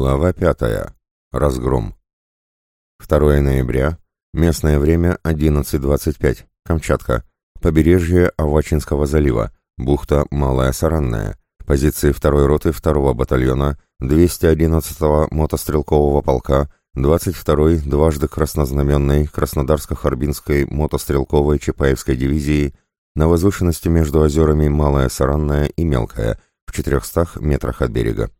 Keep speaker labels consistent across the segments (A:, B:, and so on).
A: Глава пятая. Разгром. 2 ноября. Местное время 11.25. Камчатка. Побережье Авачинского залива. Бухта Малая Саранная. Позиции 2 роты 2 батальона 211-го мотострелкового полка 22-й дважды краснознаменной Краснодарско-Харбинской мотострелковой Чапаевской дивизии на возвышенности между озерами Малая Саранная и Мелкая в 400 метрах от берега.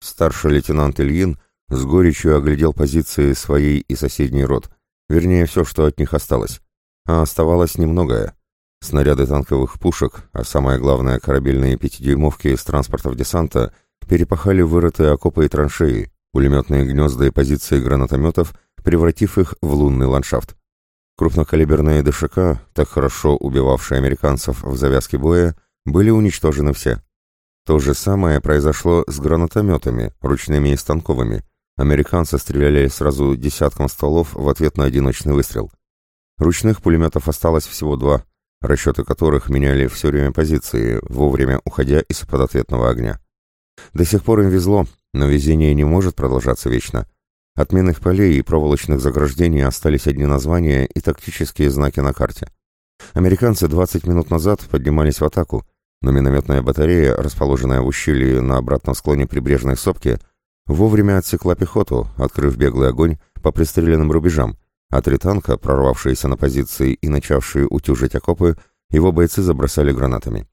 A: Старший лейтенант Ильин с горечью оглядел позиции своей и соседней рот, вернее, все, что от них осталось. А оставалось немногое. Снаряды танковых пушек, а самое главное, корабельные пятидюймовки из транспортов десанта, перепахали вырытые окопы и траншеи, пулеметные гнезда и позиции гранатометов, превратив их в лунный ландшафт. Крупнокалиберные ДШК, так хорошо убивавшие американцев в завязке боя, были уничтожены все. То же самое произошло с гранатометами, ручными и станковыми. Американцы стреляли сразу десятком стволов в ответ на одиночный выстрел. Ручных пулеметов осталось всего два, расчеты которых меняли все время позиции, вовремя уходя из-под ответного огня. До сих пор им везло, но везение не может продолжаться вечно. От минных полей и проволочных заграждений остались одни названия и тактические знаки на карте. Американцы 20 минут назад поднимались в атаку, но минометная батарея, расположенная в ущелье на обратном склоне прибрежной сопки, вовремя отсекла пехоту, открыв беглый огонь по пристреленным рубежам, а три танка, прорвавшиеся на позиции и начавшие утюжить окопы, его бойцы забросали гранатами.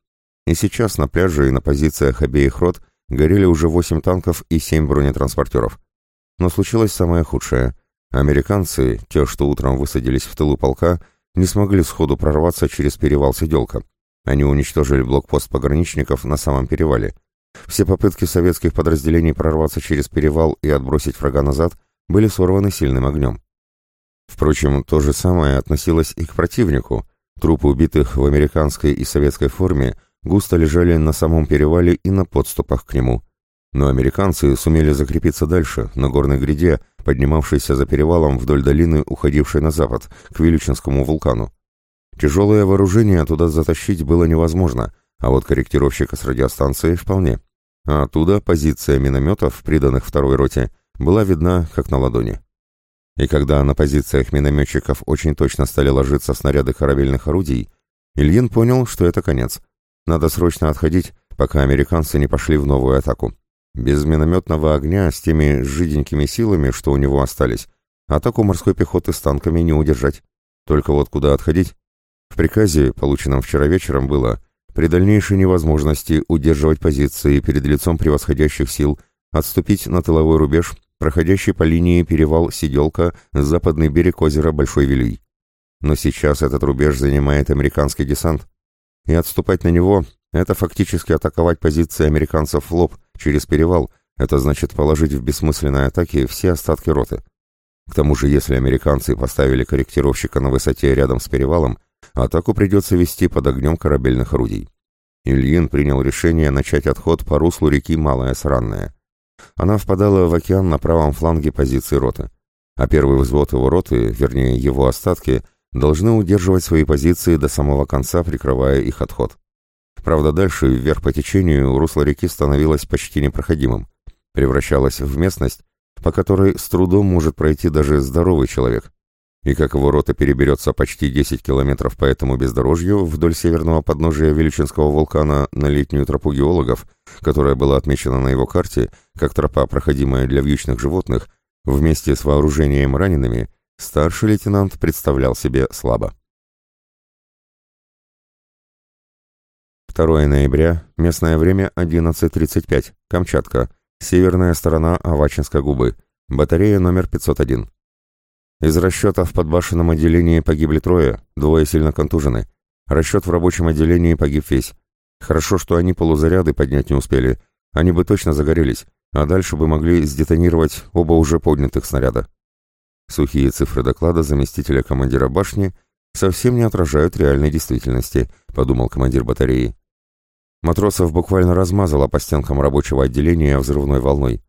A: И сейчас на пляже и на позициях обеих рот горели уже восемь танков и семь бронетранспортеров. Но случилось самое худшее. Американцы, те, что утром высадились в тылу полка, не смогли сходу прорваться через перевал Сиделка. Они уничтожили блокпост пограничников на самом перевале. Все попытки советских подразделений прорваться через перевал и отбросить врага назад были сорваны сильным огнем. Впрочем, то же самое относилось и к противнику. Трупы убитых в американской и советской форме густо лежали на самом перевале и на подступах к нему. Но американцы сумели закрепиться дальше, на горной гряде, поднимавшейся за перевалом вдоль долины, уходившей на запад, к Вилючинскому вулкану. Тяжелое вооружение туда затащить было невозможно, а вот корректировщика с радиостанцией вполне. А оттуда позиция минометов, приданных второй роте, была видна как на ладони. И когда на позициях минометчиков очень точно стали ложиться снаряды корабельных орудий, Ильин понял, что это конец. Надо срочно отходить, пока американцы не пошли в новую атаку. Без минометного огня с теми жиденькими силами, что у него остались, атаку морской пехоты с танками не удержать. Только вот куда отходить? В приказе, полученном вчера вечером, было при дальнейшей невозможности удерживать позиции перед лицом превосходящих сил, отступить на тыловой рубеж, проходящий по линии перевал Сиделка, западный берег озера Большой Вилюй. Но сейчас этот рубеж занимает американский десант, и отступать на него – это фактически атаковать позиции американцев в лоб, через перевал, это значит положить в бессмысленной атаке все остатки роты. К тому же, если американцы поставили корректировщика на высоте рядом с перевалом, Атаку придется вести под огнем корабельных орудий. Ильин принял решение начать отход по руслу реки Малая Сранная. Она впадала в океан на правом фланге позиции роты, а первый взвод его роты, вернее его остатки, должны удерживать свои позиции до самого конца, прикрывая их отход. Правда, дальше, вверх по течению, русло реки становилось почти непроходимым, превращалось в местность, по которой с трудом может пройти даже здоровый человек и как его рота переберется почти 10 километров по этому бездорожью вдоль северного подножия Величинского вулкана на летнюю тропу геологов, которая была отмечена на его карте как тропа, проходимая для вьючных животных, вместе с вооружением ранеными, старший лейтенант представлял себе слабо. 2 ноября, местное время 11.35, Камчатка, северная сторона Авачинской губы, батарея номер 501. Из расчета в подбашенном отделении погибли трое, двое сильно контужены. Расчет в рабочем отделении погиб весь. Хорошо, что они полузаряды поднять не успели. Они бы точно загорелись, а дальше бы могли сдетонировать оба уже поднятых снаряда. Сухие цифры доклада заместителя командира башни совсем не отражают реальной действительности, подумал командир батареи. Матросов буквально размазало по стенкам рабочего отделения взрывной волной.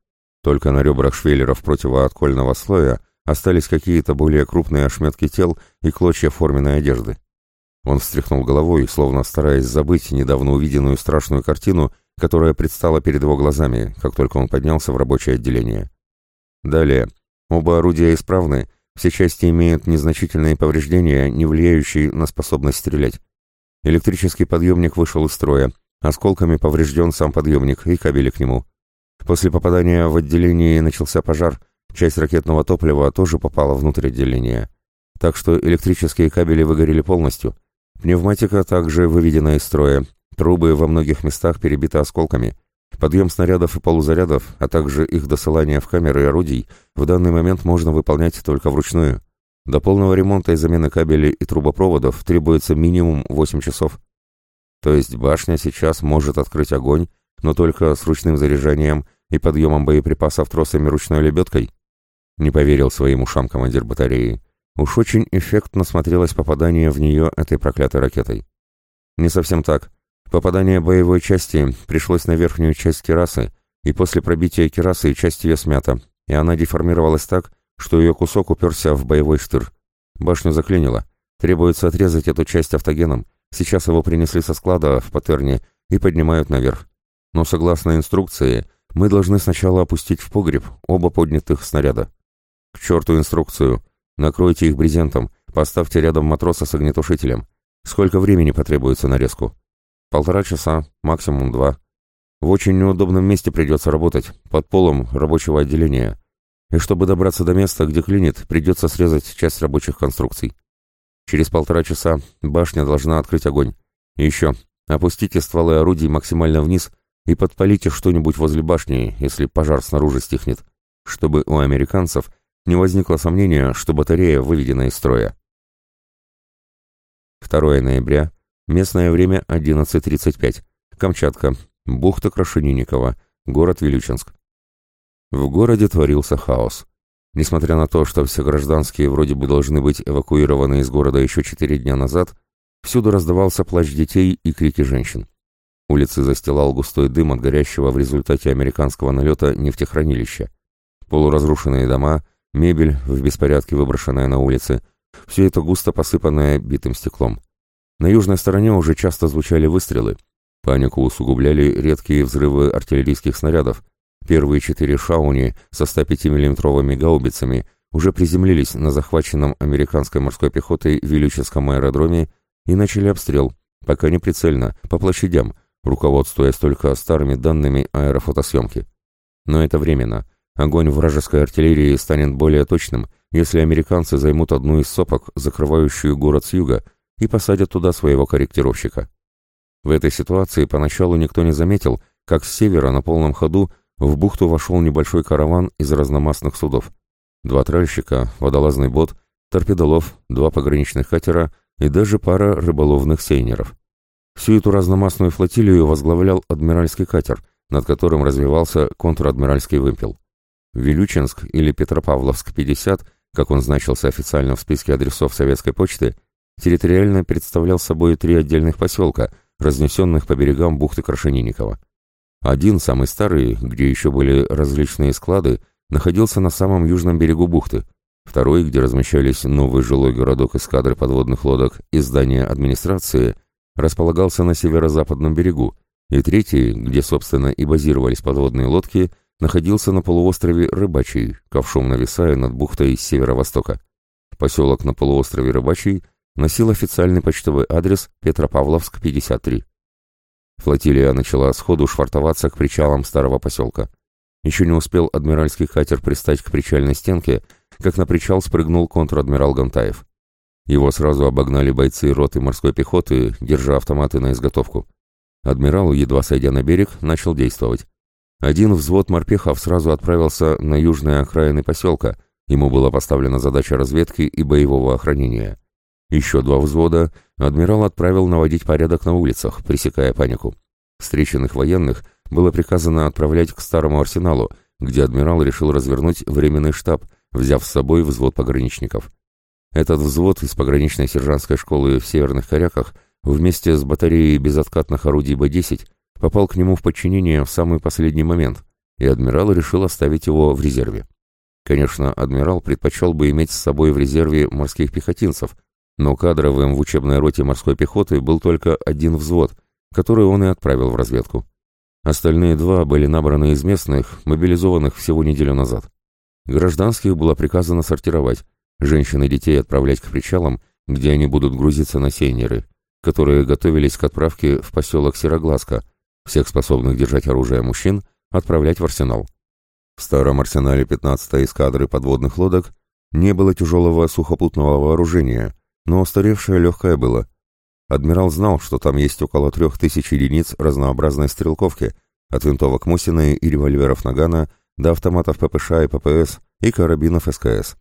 A: Только на ребрах швеллеров противооткольного слоя Остались какие-то более крупные ошметки тел и клочья форменной одежды. Он встряхнул головой, словно стараясь забыть недавно увиденную страшную картину, которая предстала перед его глазами, как только он поднялся в рабочее отделение. Далее. Оба орудия исправны, все части имеют незначительные повреждения, не влияющие на способность стрелять. Электрический подъемник вышел из строя, осколками поврежден сам подъемник и кабели к нему. После попадания в отделение начался пожар, часть ракетного топлива тоже попала внутрь отделения. Так что электрические кабели выгорели полностью. Пневматика также выведена из строя, трубы во многих местах перебиты осколками. Подъем снарядов и полузарядов, а также их досылание в камеры и орудий в данный момент можно выполнять только вручную. До полного ремонта и замены кабелей и трубопроводов требуется минимум 8 часов. То есть башня сейчас может открыть огонь, но только с ручным заряжанием и подъемом боеприпасов тросами ручной лебедкой? Не поверил своим ушам командир батареи. Уж очень эффектно смотрелось попадание в нее этой проклятой ракетой. Не совсем так. Попадание боевой части пришлось на верхнюю часть керасы, и после пробития керасы часть ее смята, и она деформировалась так, что ее кусок уперся в боевой штыр. Башню заклинило. Требуется отрезать эту часть автогеном. Сейчас его принесли со склада в патерне и поднимают наверх. Но согласно инструкции, мы должны сначала опустить в погреб оба поднятых снаряда. К черту инструкцию. Накройте их брезентом, поставьте рядом матроса с огнетушителем. Сколько времени потребуется нарезку? Полтора часа, максимум два. В очень неудобном месте придется работать, под полом рабочего отделения. И чтобы добраться до места, где клинит, придется срезать часть рабочих конструкций. Через полтора часа башня должна открыть огонь. И еще, опустите стволы орудий максимально вниз и подпалите что-нибудь возле башни, если пожар снаружи стихнет, чтобы у американцев не возникло сомнения, что батарея выведена из строя. 2 ноября, местное время 11.35, Камчатка, бухта Крашенинникова, город Вилючинск. В городе творился хаос. Несмотря на то, что все гражданские вроде бы должны быть эвакуированы из города еще четыре дня назад, всюду раздавался плач детей и крики женщин. Улицы застилал густой дым от горящего в результате американского налета нефтехранилища. Полуразрушенные дома, мебель в беспорядке выброшенная на улице, все это густо посыпанное битым стеклом. На южной стороне уже часто звучали выстрелы. Панику усугубляли редкие взрывы артиллерийских снарядов. Первые четыре «Шауни» со 105 миллиметровыми гаубицами уже приземлились на захваченном американской морской пехотой Вилюческом аэродроме и начали обстрел, пока не прицельно, по площадям, руководствуясь только старыми данными аэрофотосъемки. Но это временно. Огонь вражеской артиллерии станет более точным, если американцы займут одну из сопок, закрывающую город с юга, и посадят туда своего корректировщика. В этой ситуации поначалу никто не заметил, как с севера на полном ходу в бухту вошел небольшой караван из разномастных судов. Два тральщика, водолазный бот, торпедолов, два пограничных катера и даже пара рыболовных сейнеров. Всю эту разномастную флотилию возглавлял адмиральский катер, над которым развивался контр-адмиральский вымпел. Вилючинск или Петропавловск-50, как он значился официально в списке адресов советской почты, территориально представлял собой три отдельных поселка, разнесенных по берегам бухты Крашенинникова. Один, самый старый, где еще были различные склады, находился на самом южном берегу бухты. Второй, где размещались новый жилой городок эскадры подводных лодок и здание администрации – располагался на северо-западном берегу, и третий, где, собственно, и базировались подводные лодки, находился на полуострове Рыбачий, ковшом нависая над бухтой с северо-востока. Поселок на полуострове Рыбачий носил официальный почтовый адрес Петропавловск, 53. Флотилия начала сходу швартоваться к причалам старого поселка. Еще не успел адмиральский катер пристать к причальной стенке, как на причал спрыгнул контр-адмирал Гантаев. Его сразу обогнали бойцы роты морской пехоты, держа автоматы на изготовку. Адмирал, едва сойдя на берег, начал действовать. Один взвод морпехов сразу отправился на южные окраины поселка, ему была поставлена задача разведки и боевого охранения. Еще два взвода адмирал отправил наводить порядок на улицах, пресекая панику. Встреченных военных было приказано отправлять к старому арсеналу, где адмирал решил развернуть временный штаб, взяв с собой взвод пограничников. Этот взвод из пограничной сержантской школы в Северных Коряках вместе с батареей безоткатных орудий Б-10 попал к нему в подчинение в самый последний момент, и адмирал решил оставить его в резерве. Конечно, адмирал предпочел бы иметь с собой в резерве морских пехотинцев, но кадровым в учебной роте морской пехоты был только один взвод, который он и отправил в разведку. Остальные два были набраны из местных, мобилизованных всего неделю назад. Гражданских было приказано сортировать, женщин и детей отправлять к причалам, где они будут грузиться на сейнеры, которые готовились к отправке в поселок Сероглазка, всех способных держать оружие мужчин отправлять в арсенал. В старом арсенале 15-й эскадры подводных лодок не было тяжелого сухопутного вооружения, но устаревшее легкое было. Адмирал знал, что там есть около трех тысяч единиц разнообразной стрелковки, от винтовок Мосина и револьверов Нагана до автоматов ППШ и ППС и карабинов СКС.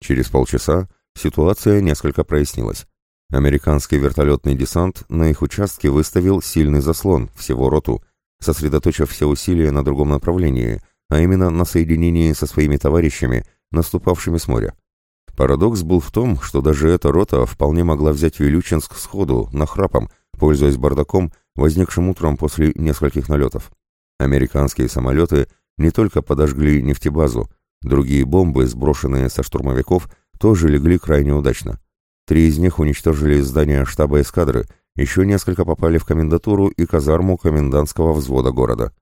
A: Через полчаса ситуация несколько прояснилась. Американский вертолетный десант на их участке выставил сильный заслон, всего роту, сосредоточив все усилия на другом направлении, а именно на соединении со своими товарищами, наступавшими с моря. Парадокс был в том, что даже эта рота вполне могла взять Вилючинск сходу, нахрапом, пользуясь бардаком, возникшим утром после нескольких налетов. Американские самолеты не только подожгли нефтебазу, другие бомбы, сброшенные со штурмовиков, тоже легли крайне удачно. Три из них уничтожили здание штаба эскадры, еще несколько попали в комендатуру и казарму комендантского взвода города.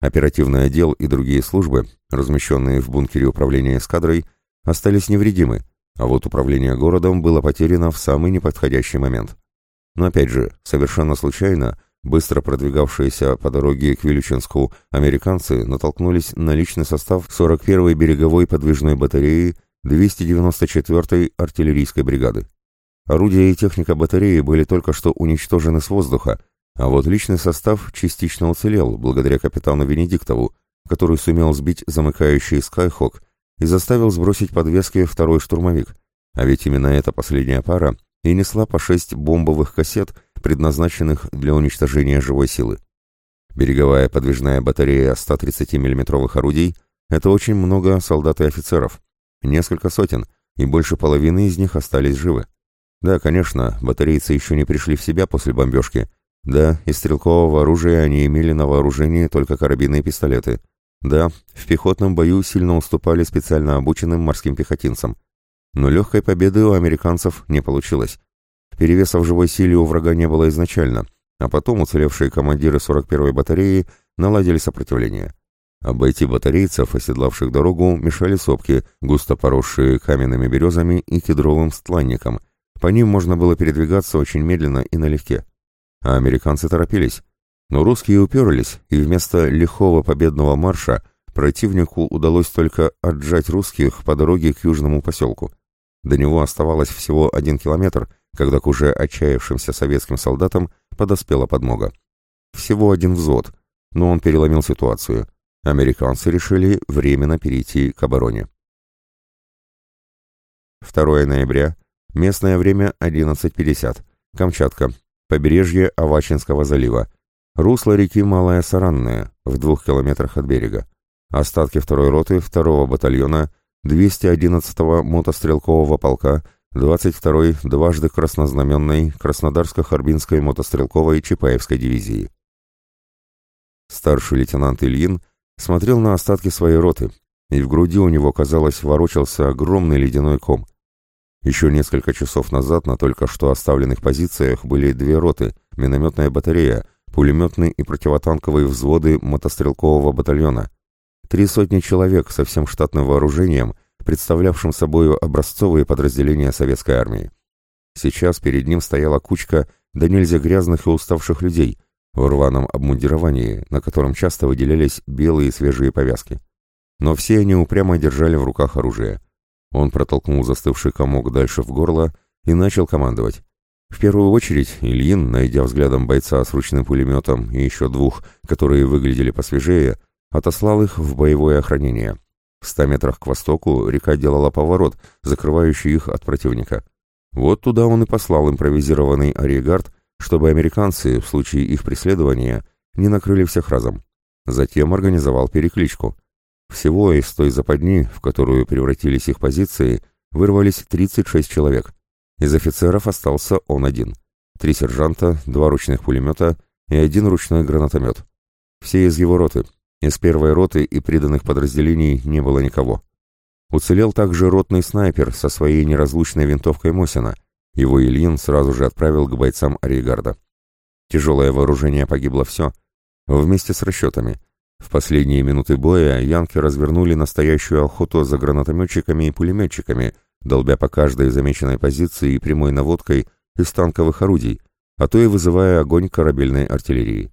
A: Оперативный отдел и другие службы, размещенные в бункере управления эскадрой, остались невредимы, а вот управление городом было потеряно в самый неподходящий момент. Но опять же, совершенно случайно, быстро продвигавшиеся по дороге к Вилючинску американцы натолкнулись на личный состав 41-й береговой подвижной батареи 294-й артиллерийской бригады. Орудия и техника батареи были только что уничтожены с воздуха, а вот личный состав частично уцелел благодаря капитану Венедиктову, который сумел сбить замыкающий «Скайхок» и заставил сбросить подвески второй штурмовик, а ведь именно эта последняя пара и несла по шесть бомбовых кассет, предназначенных для уничтожения живой силы. Береговая подвижная батарея 130 миллиметровых орудий – это очень много солдат и офицеров, несколько сотен, и больше половины из них остались живы. Да, конечно, батарейцы еще не пришли в себя после бомбежки. Да, из стрелкового оружия они имели на вооружении только карабины и пистолеты. Да, в пехотном бою сильно уступали специально обученным морским пехотинцам. Но легкой победы у американцев не получилось. Перевеса в живой силе у врага не было изначально, а потом уцелевшие командиры 41-й батареи наладили сопротивление. Обойти батарейцев, оседлавших дорогу, мешали сопки, густо поросшие каменными березами и кедровым стланником – по ним можно было передвигаться очень медленно и налегке. А американцы торопились. Но русские уперлись, и вместо лихого победного марша противнику удалось только отжать русских по дороге к южному поселку. До него оставалось всего один километр, когда к уже отчаявшимся советским солдатам подоспела подмога. Всего один взвод, но он переломил ситуацию. Американцы решили временно перейти к обороне. 2 ноября Местное время 11.50. Камчатка. Побережье Авачинского залива. Русло реки Малая Саранная, в двух километрах от берега. Остатки второй роты второго батальона 211-го мотострелкового полка 22-й дважды краснознаменной Краснодарско-Харбинской мотострелковой Чапаевской дивизии. Старший лейтенант Ильин смотрел на остатки своей роты, и в груди у него, казалось, ворочался огромный ледяной ком. Еще несколько часов назад на только что оставленных позициях были две роты, минометная батарея, пулеметный и противотанковые взводы мотострелкового батальона. Три сотни человек со всем штатным вооружением, представлявшим собой образцовые подразделения советской армии. Сейчас перед ним стояла кучка да нельзя грязных и уставших людей в рваном обмундировании, на котором часто выделялись белые свежие повязки. Но все они упрямо держали в руках оружие. Он протолкнул застывший комок дальше в горло и начал командовать. В первую очередь Ильин, найдя взглядом бойца с ручным пулеметом и еще двух, которые выглядели посвежее, отослал их в боевое охранение. В ста метрах к востоку река делала поворот, закрывающий их от противника. Вот туда он и послал импровизированный ариегард, чтобы американцы, в случае их преследования, не накрыли всех разом. Затем организовал перекличку. Всего из той западни, в которую превратились их позиции, вырвались 36 человек. Из офицеров остался он один. Три сержанта, два ручных пулемета и один ручной гранатомет. Все из его роты. Из первой роты и приданных подразделений не было никого. Уцелел также ротный снайпер со своей неразлучной винтовкой Мосина. Его Ильин сразу же отправил к бойцам Аригарда. Тяжелое вооружение погибло все, вместе с расчетами. В последние минуты боя янки развернули настоящую охоту за гранатометчиками и пулеметчиками, долбя по каждой замеченной позиции прямой наводкой из танковых орудий, а то и вызывая огонь корабельной артиллерии.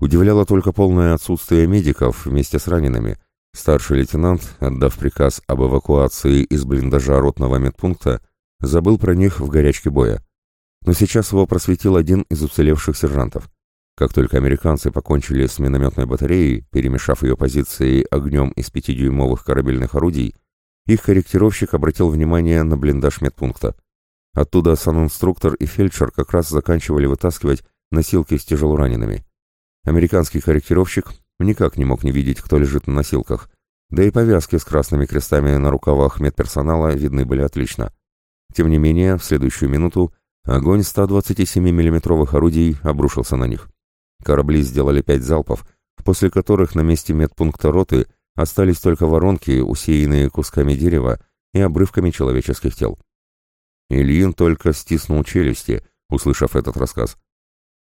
A: Удивляло только полное отсутствие медиков вместе с ранеными. Старший лейтенант, отдав приказ об эвакуации из блиндажа ротного медпункта, забыл про них в горячке боя. Но сейчас его просветил один из уцелевших сержантов. Как только американцы покончили с минометной батареей, перемешав ее позиции огнем из пятидюймовых корабельных орудий, их корректировщик обратил внимание на блиндаж медпункта. Оттуда санинструктор и фельдшер как раз заканчивали вытаскивать носилки с тяжелоранеными. Американский корректировщик никак не мог не видеть, кто лежит на носилках, да и повязки с красными крестами на рукавах медперсонала видны были отлично. Тем не менее, в следующую минуту огонь 127 миллиметровых орудий обрушился на них. Корабли сделали пять залпов, после которых на месте медпункта роты остались только воронки, усеянные кусками дерева и обрывками человеческих тел. Ильин только стиснул челюсти, услышав этот рассказ.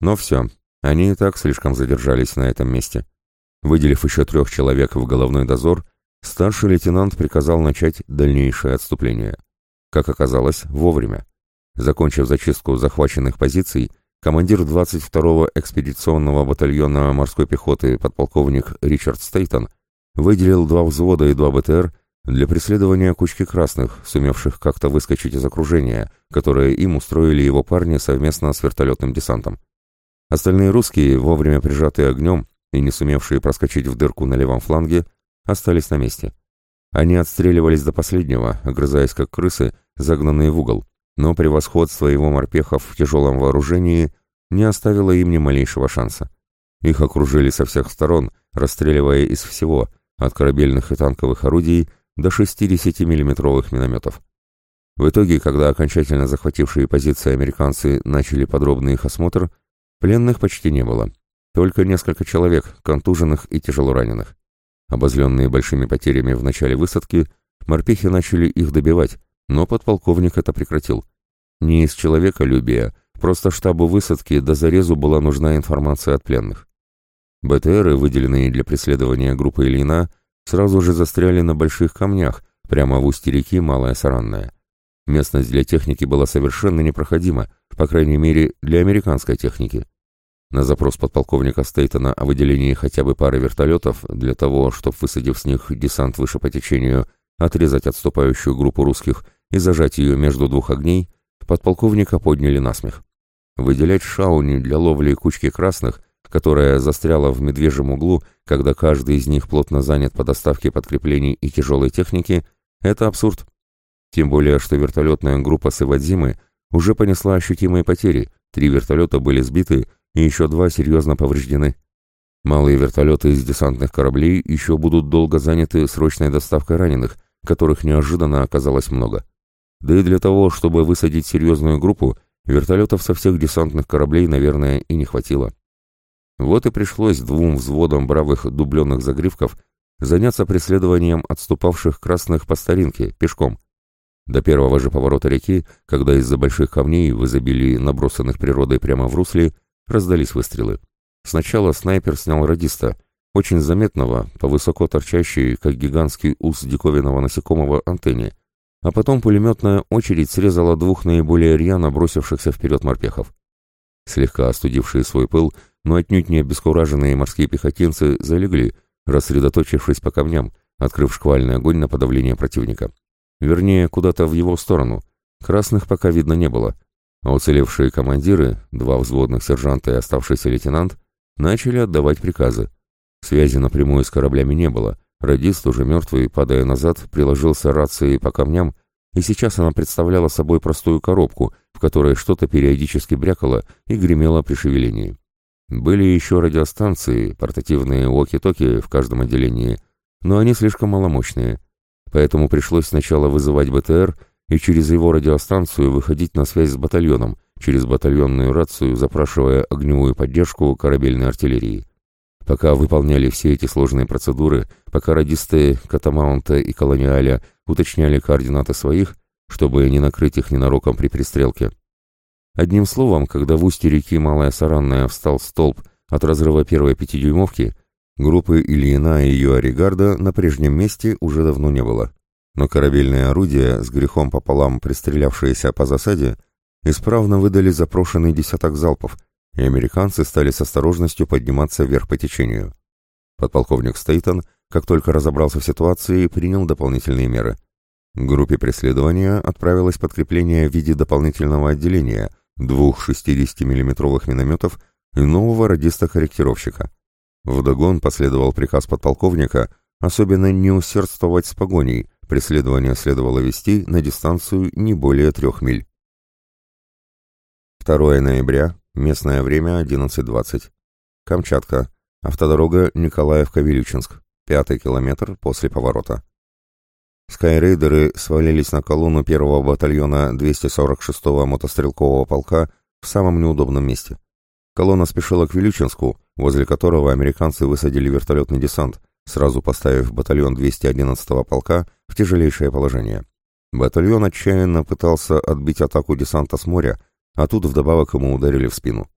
A: Но все, они и так слишком задержались на этом месте. Выделив еще трех человек в головной дозор, старший лейтенант приказал начать дальнейшее отступление. Как оказалось, вовремя. Закончив зачистку захваченных позиций, командир 22-го экспедиционного батальона морской пехоты подполковник Ричард Стейтон выделил два взвода и два БТР для преследования кучки красных, сумевших как-то выскочить из окружения, которое им устроили его парни совместно с вертолетным десантом. Остальные русские, вовремя прижатые огнем и не сумевшие проскочить в дырку на левом фланге, остались на месте. Они отстреливались до последнего, огрызаясь как крысы, загнанные в угол, но превосходство его морпехов в тяжелом вооружении не оставило им ни малейшего шанса. Их окружили со всех сторон, расстреливая из всего, от корабельных и танковых орудий до 60 миллиметровых минометов. В итоге, когда окончательно захватившие позиции американцы начали подробный их осмотр, пленных почти не было. Только несколько человек, контуженных и тяжелораненых. Обозленные большими потерями в начале высадки, морпехи начали их добивать, но подполковник это прекратил. Не из человеколюбия, просто штабу высадки до зарезу была нужна информация от пленных. БТРы, выделенные для преследования группы Ильина, сразу же застряли на больших камнях, прямо в устье реки Малая Саранная. Местность для техники была совершенно непроходима, по крайней мере, для американской техники. На запрос подполковника Стейтона о выделении хотя бы пары вертолетов для того, чтобы, высадив с них десант выше по течению, отрезать отступающую группу русских и зажать ее между двух огней, подполковника подняли насмех. Выделять шауни для ловли кучки красных, которая застряла в медвежьем углу, когда каждый из них плотно занят по доставке подкреплений и тяжелой техники, это абсурд. Тем более, что вертолетная группа Сывадзимы уже понесла ощутимые потери, три вертолета были сбиты и еще два серьезно повреждены. Малые вертолеты из десантных кораблей еще будут долго заняты срочной доставкой раненых, которых неожиданно оказалось много. Да и для того, чтобы высадить серьезную группу, вертолетов со всех десантных кораблей, наверное, и не хватило. Вот и пришлось двум взводам бравых дубленных загривков заняться преследованием отступавших красных по старинке, пешком. До первого же поворота реки, когда из-за больших камней в изобилии набросанных природой прямо в русле, раздались выстрелы. Сначала снайпер снял радиста, очень заметного, по высоко торчащей, как гигантский ус диковинного насекомого, антенне, а потом пулеметная очередь срезала двух наиболее рьяно бросившихся вперед морпехов. Слегка остудившие свой пыл, но отнюдь не обескураженные морские пехотинцы залегли, рассредоточившись по камням, открыв шквальный огонь на подавление противника. Вернее, куда-то в его сторону. Красных пока видно не было, а уцелевшие командиры, два взводных сержанта и оставшийся лейтенант, начали отдавать приказы. Связи напрямую с кораблями не было. Радист, уже мертвый, падая назад, приложился рацией по камням, и сейчас она представляла собой простую коробку, в которой что-то периодически брякало и гремело при шевелении. Были еще радиостанции, портативные уоки-токи в каждом отделении, но они слишком маломощные. Поэтому пришлось сначала вызывать БТР и через его радиостанцию выходить на связь с батальоном, через батальонную рацию запрашивая огневую поддержку корабельной артиллерии. Пока выполняли все эти сложные процедуры, пока радисты Катамаунта и Колониаля уточняли координаты своих, чтобы не накрыть их ненароком при перестрелке. Одним словом, когда в устье реки Малая Саранная встал столб от разрыва первой пятидюймовки, группы Ильина и Юаригарда на прежнем месте уже давно не было. Но корабельные орудия, с грехом пополам пристрелявшиеся по засаде, исправно выдали запрошенный десяток залпов, и американцы стали с осторожностью подниматься вверх по течению. Подполковник Стейтон, как только разобрался в ситуации, принял дополнительные меры. К группе преследования отправилось подкрепление в виде дополнительного отделения, двух 60 миллиметровых минометов и нового радиста-корректировщика. Вдогон последовал приказ подполковника особенно не усердствовать с погоней, преследование следовало вести на дистанцию не более трех миль. 2 ноября, местное время 11.20. Камчатка, автодорога Николаевка-Вилючинск, пятый километр после поворота. Скайрейдеры свалились на колонну первого батальона 246-го мотострелкового полка в самом неудобном месте. Колонна спешила к Вилючинску, возле которого американцы высадили вертолетный десант, сразу поставив батальон 211-го полка в тяжелейшее положение. Батальон отчаянно пытался отбить атаку десанта с моря, а тут вдобавок ему ударили в спину.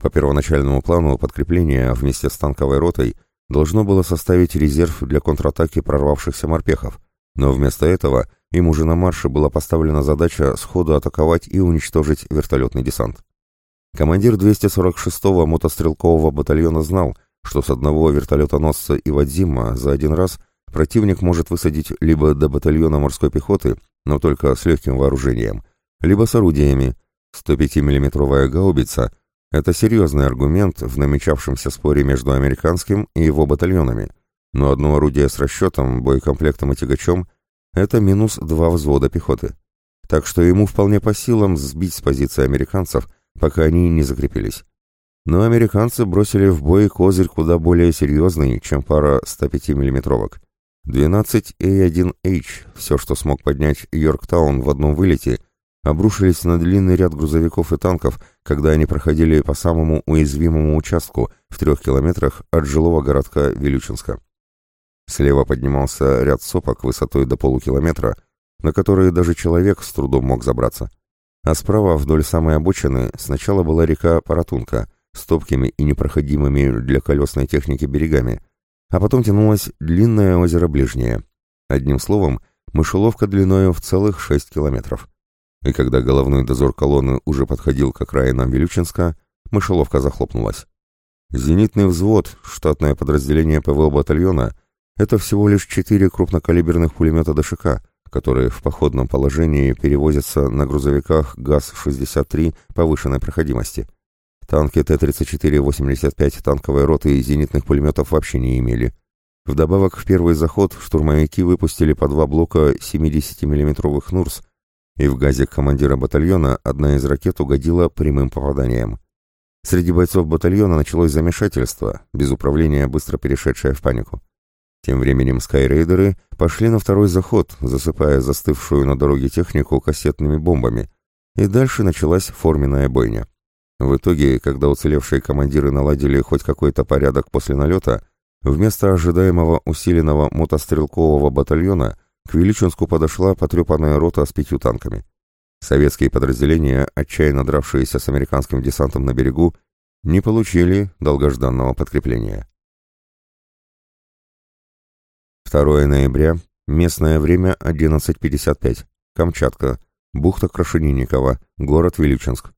A: По первоначальному плану подкрепление вместе с танковой ротой должно было составить резерв для контратаки прорвавшихся морпехов, но вместо этого им уже на марше была поставлена задача сходу атаковать и уничтожить вертолетный десант. Командир 246-го мотострелкового батальона знал, что с одного вертолетоносца Ивадзима за один раз противник может высадить либо до батальона морской пехоты, но только с легким вооружением, либо с орудиями, 105 миллиметровая гаубица – это серьезный аргумент в намечавшемся споре между американским и его батальонами, но одно орудие с расчетом, боекомплектом и тягачом – это минус два взвода пехоты. Так что ему вполне по силам сбить с позиции американцев, пока они не закрепились. Но американцы бросили в бой козырь куда более серьезный, чем пара 105 миллиметровок. 12 A1H, все, что смог поднять Йорктаун в одном вылете, обрушились на длинный ряд грузовиков и танков, когда они проходили по самому уязвимому участку в трех километрах от жилого городка Вилючинска. Слева поднимался ряд сопок высотой до полукилометра, на которые даже человек с трудом мог забраться. А справа, вдоль самой обочины, сначала была река Паратунка с топкими и непроходимыми для колесной техники берегами, а потом тянулось длинное озеро Ближнее. Одним словом, мышеловка длиною в целых шесть километров и когда головной дозор колонны уже подходил к окраинам Вилючинска, мышеловка захлопнулась. Зенитный взвод, штатное подразделение ПВО батальона, это всего лишь четыре крупнокалиберных пулемета ДШК, которые в походном положении перевозятся на грузовиках ГАЗ-63 повышенной проходимости. Танки Т-34-85 танковой роты и зенитных пулеметов вообще не имели. Вдобавок в первый заход штурмовики выпустили по два блока 70 миллиметровых НУРС и в газе командира батальона одна из ракет угодила прямым попаданием. Среди бойцов батальона началось замешательство, без управления быстро перешедшее в панику. Тем временем скайрейдеры пошли на второй заход, засыпая застывшую на дороге технику кассетными бомбами, и дальше началась форменная бойня. В итоге, когда уцелевшие командиры наладили хоть какой-то порядок после налета, вместо ожидаемого усиленного мотострелкового батальона – к Величинску подошла потрепанная рота с пятью танками. Советские подразделения, отчаянно дравшиеся с американским десантом на берегу, не получили долгожданного подкрепления. 2 ноября, местное время 11.55, Камчатка, бухта Крашенинникова, город Величинск.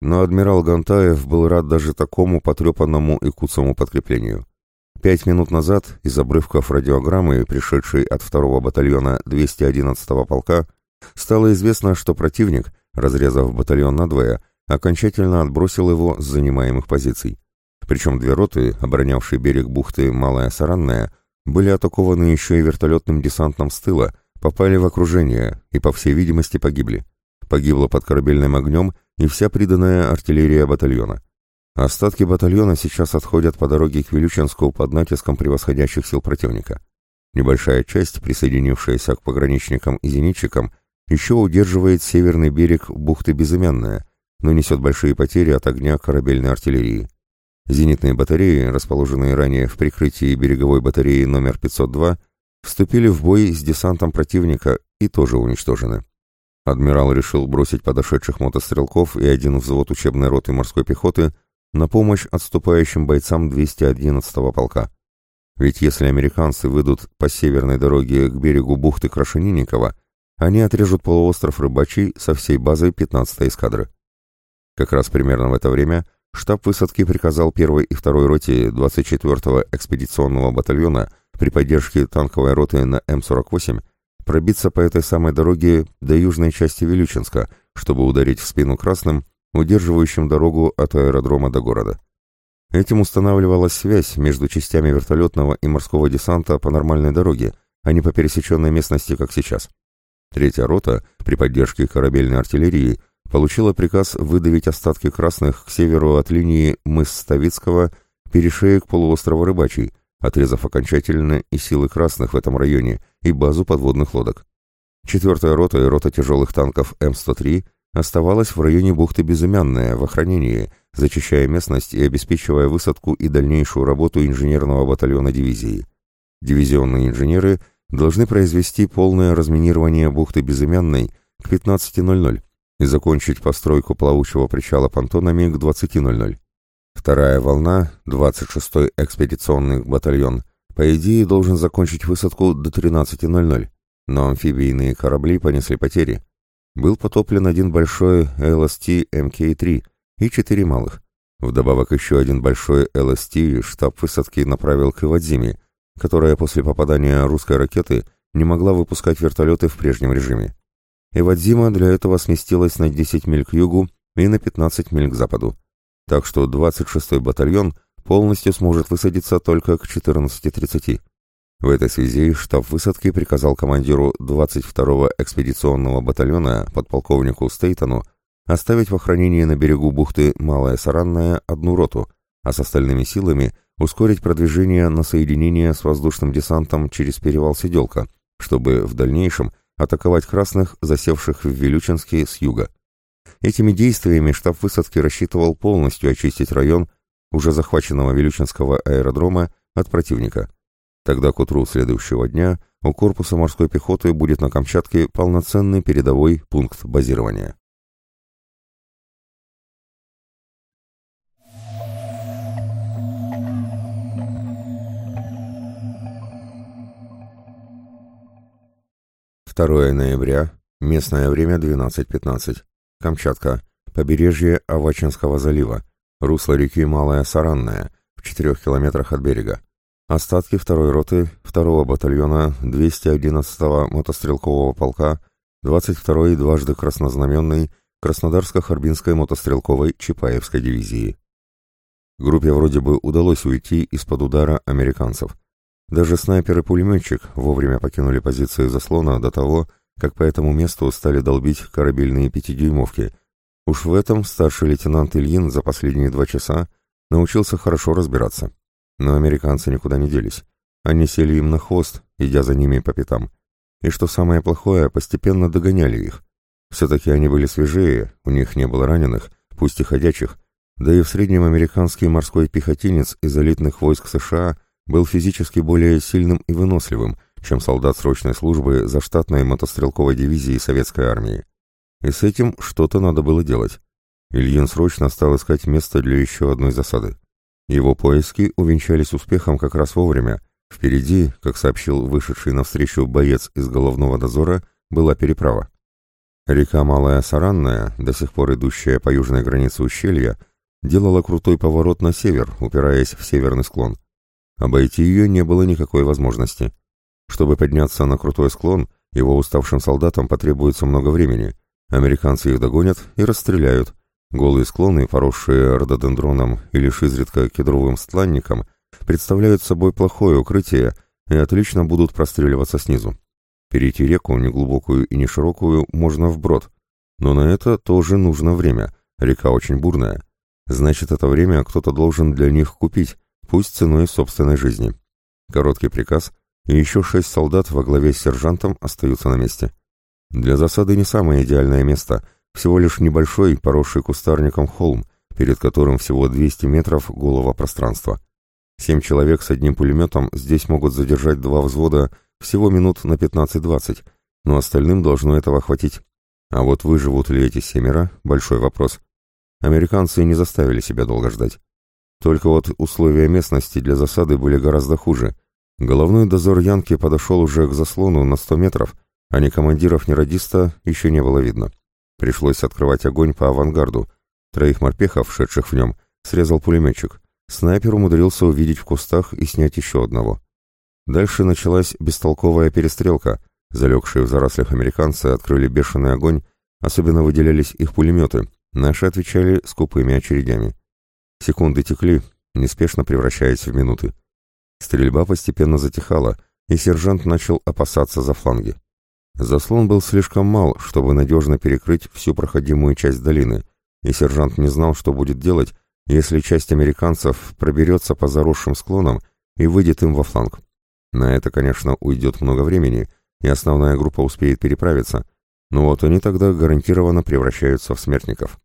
A: Но адмирал Гантаев был рад даже такому потрепанному и куцому подкреплению. Пять минут назад из обрывков радиограммы, пришедшей от второго батальона 211-го полка, стало известно, что противник, разрезав батальон надвое, окончательно отбросил его с занимаемых позиций. Причем две роты, оборонявшие берег бухты Малая Саранная, были атакованы еще и вертолетным десантом с тыла, попали в окружение и, по всей видимости, погибли. Погибла под корабельным огнем и вся приданная артиллерия батальона. Остатки батальона сейчас отходят по дороге к Вилючинску под натиском превосходящих сил противника. Небольшая часть, присоединившаяся к пограничникам и зенитчикам, еще удерживает северный берег бухты Безымянная, но несет большие потери от огня корабельной артиллерии. Зенитные батареи, расположенные ранее в прикрытии береговой батареи номер 502, вступили в бой с десантом противника и тоже уничтожены. Адмирал решил бросить подошедших мотострелков и один взвод учебной роты морской пехоты на помощь отступающим бойцам 211-го полка. Ведь если американцы выйдут по северной дороге к берегу бухты Крашенинникова, они отрежут полуостров Рыбачий со всей базой 15-й эскадры. Как раз примерно в это время штаб высадки приказал 1 и 2 роте 24-го экспедиционного батальона при поддержке танковой роты на М-48 пробиться по этой самой дороге до южной части Вилючинска, чтобы ударить в спину красным, удерживающим дорогу от аэродрома до города. Этим устанавливалась связь между частями вертолетного и морского десанта по нормальной дороге, а не по пересеченной местности, как сейчас. Третья рота, при поддержке корабельной артиллерии, получила приказ выдавить остатки красных к северу от линии мыс Ставицкого, перешеек полуострова Рыбачий, отрезав окончательно и силы красных в этом районе, и базу подводных лодок. Четвертая рота и рота тяжелых танков М-103 оставалась в районе бухты Безымянная в охранении, зачищая местность и обеспечивая высадку и дальнейшую работу инженерного батальона дивизии. Дивизионные инженеры должны произвести полное разминирование бухты Безымянной к 15.00 и закончить постройку плавучего причала понтонами к 20.00. Вторая волна, 26-й экспедиционный батальон, по идее должен закончить высадку до 13.00, но амфибийные корабли понесли потери. Был потоплен один большой LST МК-3 и четыре малых. Вдобавок еще один большой ЛСТ штаб высадки направил к Ивадзиме, которая после попадания русской ракеты не могла выпускать вертолеты в прежнем режиме. Ивадзима для этого сместилась на 10 миль к югу и на 15 миль к западу так что 26-й батальон полностью сможет высадиться только к 14.30. В этой связи штаб высадки приказал командиру 22-го экспедиционного батальона подполковнику Стейтону оставить в охранении на берегу бухты Малая Саранная одну роту, а с остальными силами ускорить продвижение на соединение с воздушным десантом через перевал Сиделка, чтобы в дальнейшем атаковать красных, засевших в Вилючинске с юга. Этими действиями штаб высадки рассчитывал полностью очистить район уже захваченного Вилючинского аэродрома от противника. Тогда к утру следующего дня у корпуса морской пехоты будет на Камчатке полноценный передовой пункт базирования. Второе ноября, местное время 12.15. Камчатка, побережье Авачинского залива, русло реки Малая Саранная, в четырех километрах от берега. Остатки второй роты, второго батальона 211-го мотострелкового полка, 22-й дважды краснознаменной Краснодарско-Харбинской мотострелковой Чапаевской дивизии. Группе вроде бы удалось уйти из-под удара американцев. Даже снайпер и пулеметчик вовремя покинули позиции заслона до того, как по этому месту стали долбить корабельные пятидюймовки. Уж в этом старший лейтенант Ильин за последние два часа научился хорошо разбираться. Но американцы никуда не делись. Они сели им на хвост, идя за ними по пятам. И что самое плохое, постепенно догоняли их. Все-таки они были свежее, у них не было раненых, пусть и ходячих, да и в среднем американский морской пехотинец из элитных войск США был физически более сильным и выносливым, чем солдат срочной службы за штатной мотострелковой дивизии советской армии. И с этим что-то надо было делать. Ильин срочно стал искать место для еще одной засады. Его поиски увенчались успехом как раз вовремя. Впереди, как сообщил вышедший навстречу боец из головного дозора, была переправа. Река Малая Саранная, до сих пор идущая по южной границе ущелья, делала крутой поворот на север, упираясь в северный склон. Обойти ее не было никакой возможности. Чтобы подняться на крутой склон, его уставшим солдатам потребуется много времени. Американцы их догонят и расстреляют. Голые склоны, поросшие рододендроном и лишь изредка кедровым стланником, представляют собой плохое укрытие и отлично будут простреливаться снизу. Перейти реку, неглубокую и не широкую, можно вброд. Но на это тоже нужно время. Река очень бурная. Значит, это время кто-то должен для них купить, пусть ценой собственной жизни. Короткий приказ — и еще шесть солдат во главе с сержантом остаются на месте. Для засады не самое идеальное место, всего лишь небольшой, поросший кустарником холм, перед которым всего 200 метров голого пространства. Семь человек с одним пулеметом здесь могут задержать два взвода всего минут на 15-20, но остальным должно этого хватить. А вот выживут ли эти семеро – большой вопрос. американцы не заставили себя долго ждать. Только вот условия местности для засады были гораздо хуже. Головной дозор Янки подошел уже к заслону на 100 метров, а ни командиров, ни радиста еще не было видно. Пришлось открывать огонь по авангарду. Троих морпехов, шедших в нем, срезал пулеметчик. Снайпер умудрился увидеть в кустах и снять еще одного. Дальше началась бестолковая перестрелка. Залегшие в зарослях американцы открыли бешеный огонь, особенно выделялись их пулеметы. Наши отвечали скупыми очередями. Секунды текли, неспешно превращаясь в минуты. Стрельба постепенно затихала, и сержант начал опасаться за фланги. Заслон был слишком мал, чтобы надежно перекрыть всю проходимую часть долины, и сержант не знал, что будет делать, если часть американцев проберется по заросшим склонам и выйдет им во фланг. На это, конечно, уйдет много времени, и основная группа успеет переправиться, но вот они тогда гарантированно превращаются в смертников.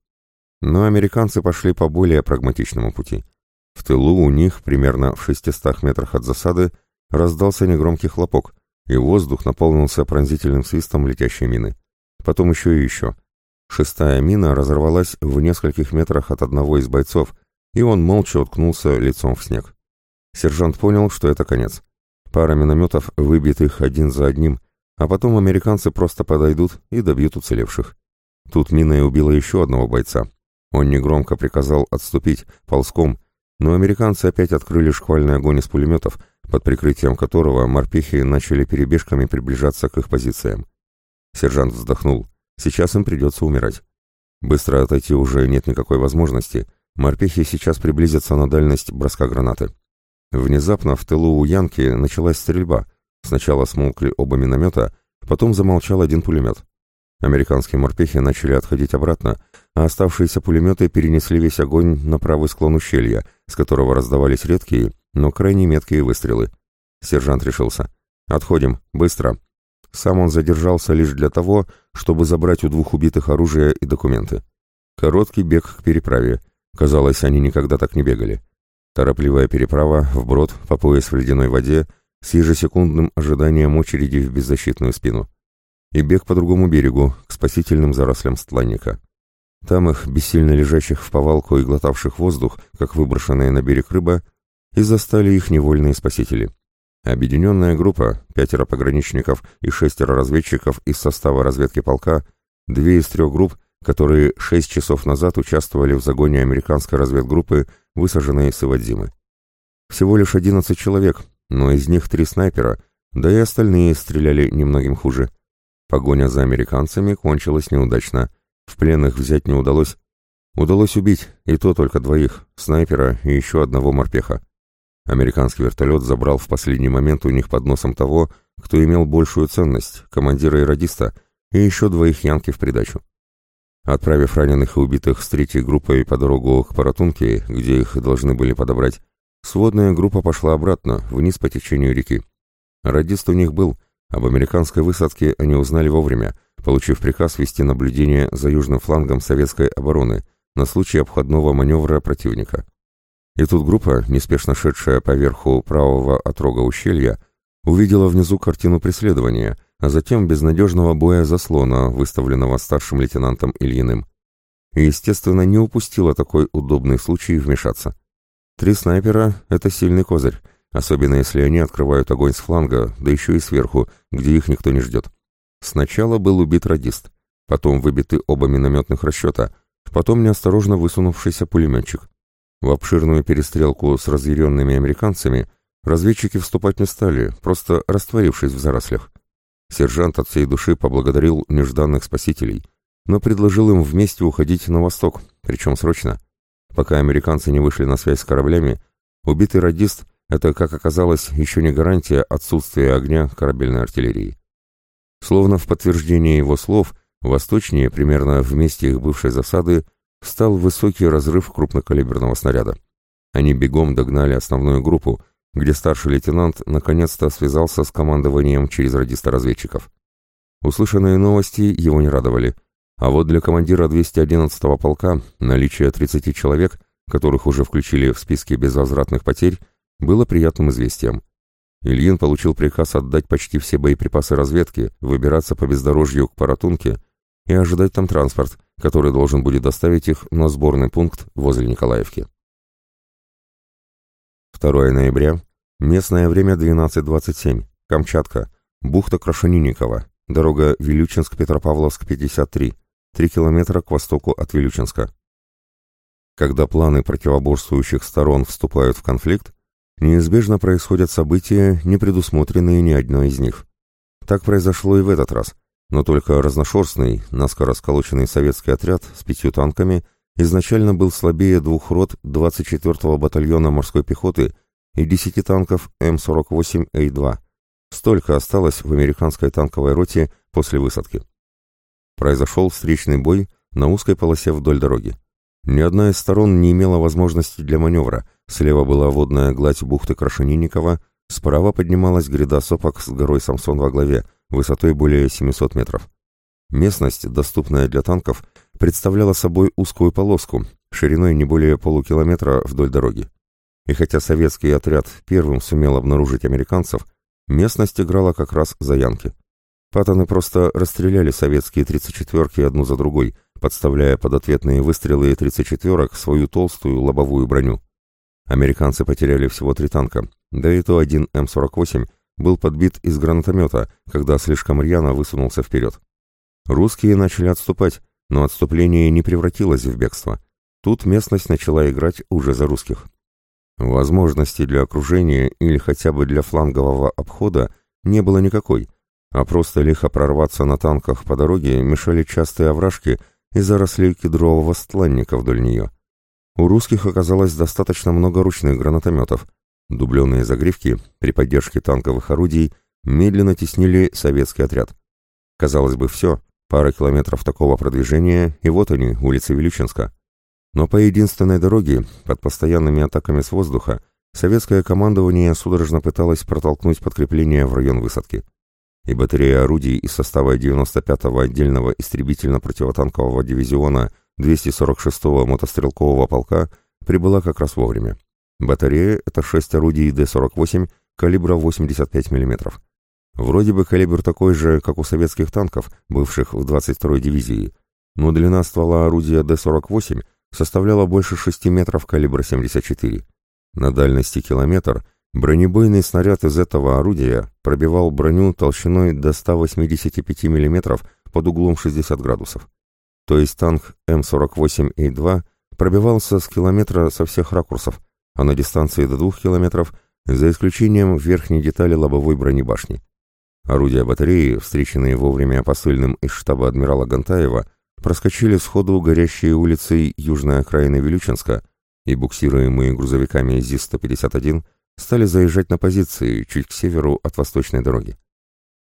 A: Но американцы пошли по более прагматичному пути. В тылу у них, примерно в 600 метрах от засады, раздался негромкий хлопок, и воздух наполнился пронзительным свистом летящей мины. Потом еще и еще. Шестая мина разорвалась в нескольких метрах от одного из бойцов, и он молча уткнулся лицом в снег. Сержант понял, что это конец. Пара минометов выбьет их один за одним, а потом американцы просто подойдут и добьют уцелевших. Тут мина и убила еще одного бойца, он негромко приказал отступить, ползком, но американцы опять открыли шквальный огонь из пулеметов, под прикрытием которого морпехи начали перебежками приближаться к их позициям. Сержант вздохнул. Сейчас им придется умирать. Быстро отойти уже нет никакой возможности. Морпехи сейчас приблизятся на дальность броска гранаты. Внезапно в тылу у Янки началась стрельба. Сначала смолкли оба миномета, потом замолчал один пулемет. Американские морпехи начали отходить обратно, а оставшиеся пулеметы перенесли весь огонь на правый склон ущелья, с которого раздавались редкие, но крайне меткие выстрелы. Сержант решился. «Отходим, быстро!» Сам он задержался лишь для того, чтобы забрать у двух убитых оружие и документы. Короткий бег к переправе. Казалось, они никогда так не бегали. Торопливая переправа вброд по пояс в ледяной воде с ежесекундным ожиданием очереди в беззащитную спину и бег по другому берегу, к спасительным зарослям стланника. Там их, бессильно лежащих в повалку и глотавших воздух, как выброшенная на берег рыба, и застали их невольные спасители. Объединенная группа, пятеро пограничников и шестеро разведчиков из состава разведки полка, две из трех групп, которые шесть часов назад участвовали в загоне американской разведгруппы, высаженной с Ивадзимы. Всего лишь одиннадцать человек, но из них три снайпера, да и остальные стреляли немногим хуже. Погоня за американцами кончилась неудачно. В плен их взять не удалось. Удалось убить, и то только двоих, снайпера и еще одного морпеха. Американский вертолет забрал в последний момент у них под носом того, кто имел большую ценность, командира и радиста, и еще двоих янки в придачу. Отправив раненых и убитых с третьей группой по дорогу к Паратунке, где их должны были подобрать, сводная группа пошла обратно, вниз по течению реки. Радист у них был — об американской высадке они узнали вовремя, получив приказ вести наблюдение за южным флангом советской обороны на случай обходного маневра противника. И тут группа, неспешно шедшая по верху правого отрога ущелья, увидела внизу картину преследования, а затем безнадежного боя заслона, выставленного старшим лейтенантом Ильиным. И, естественно, не упустила такой удобный случай вмешаться. Три снайпера — это сильный козырь, особенно если они открывают огонь с фланга, да еще и сверху, где их никто не ждет. Сначала был убит радист, потом выбиты оба минометных расчета, потом неосторожно высунувшийся пулеметчик. В обширную перестрелку с разъяренными американцами разведчики вступать не стали, просто растворившись в зарослях. Сержант от всей души поблагодарил нежданных спасителей, но предложил им вместе уходить на восток, причем срочно. Пока американцы не вышли на связь с кораблями, убитый радист это, как оказалось, еще не гарантия отсутствия огня корабельной артиллерии. Словно в подтверждение его слов, восточнее, примерно в месте их бывшей засады, стал высокий разрыв крупнокалиберного снаряда. Они бегом догнали основную группу, где старший лейтенант наконец-то связался с командованием через радиста разведчиков. Услышанные новости его не радовали, а вот для командира 211-го полка наличие 30 человек, которых уже включили в списки безвозвратных потерь, было приятным известием. Ильин получил приказ отдать почти все боеприпасы разведки, выбираться по бездорожью к Паратунке, и ожидать там транспорт, который должен будет доставить их на сборный пункт возле Николаевки. 2 ноября, местное время 12.27, Камчатка, бухта Крашенинникова, дорога Вилючинск-Петропавловск, 53, 3 километра к востоку от Вилючинска. Когда планы противоборствующих сторон вступают в конфликт, неизбежно происходят события, не предусмотренные ни одной из них. Так произошло и в этот раз, но только разношерстный, наскоро сколоченный советский отряд с пятью танками – изначально был слабее двух рот 24-го батальона морской пехоты и 10 танков М-48А2. Столько осталось в американской танковой роте после высадки. Произошел встречный бой на узкой полосе вдоль дороги. Ни одна из сторон не имела возможности для маневра. Слева была водная гладь бухты Крашенинникова, справа поднималась гряда сопок с горой Самсон во главе, высотой более 700 метров. Местность, доступная для танков, представляла собой узкую полоску, шириной не более полукилометра вдоль дороги. И хотя советский отряд первым сумел обнаружить американцев, местность играла как раз за янки. Паттоны просто расстреляли советские 34-ки одну за другой, подставляя под ответные выстрелы 34-ок свою толстую лобовую броню. Американцы потеряли всего три танка, да и то один М-48 был подбит из гранатомета, когда слишком рьяно высунулся вперед. Русские начали отступать, но отступление не превратилось в бегство. Тут местность начала играть уже за русских. Возможности для окружения или хотя бы для флангового обхода не было никакой, а просто лихо прорваться на танках по дороге мешали частые овражки и заросли кедрового стланника вдоль нее. У русских оказалось достаточно много ручных гранатометов. Дубленные загривки при поддержке танковых орудий медленно теснили советский отряд. Казалось бы, все, Пара километров такого продвижения, и вот они, улица Вилючинска. Но по единственной дороге, под постоянными атаками с воздуха, советское командование судорожно пыталось протолкнуть подкрепление в район высадки. И батарея орудий из состава 95-го отдельного истребительно-противотанкового дивизиона 246-го мотострелкового полка прибыла как раз вовремя. Батарея — это 6 орудий Д-48 калибра 85 мм. Вроде бы калибр такой же, как у советских танков, бывших в 22-й дивизии, но длина ствола орудия Д-48 составляла больше 6 метров калибра 74. На дальности километр бронебойный снаряд из этого орудия пробивал броню толщиной до 185 мм под углом 60 градусов. То есть танк М48А2 пробивался с километра со всех ракурсов, а на дистанции до 2 километров, за исключением верхней детали лобовой бронебашни. Орудия батареи, встреченные вовремя посыльным из штаба адмирала Гантаева, проскочили сходу горящие улицы южной окраины Вилючинска и, буксируемые грузовиками ЗИС-151, стали заезжать на позиции чуть к северу от восточной дороги.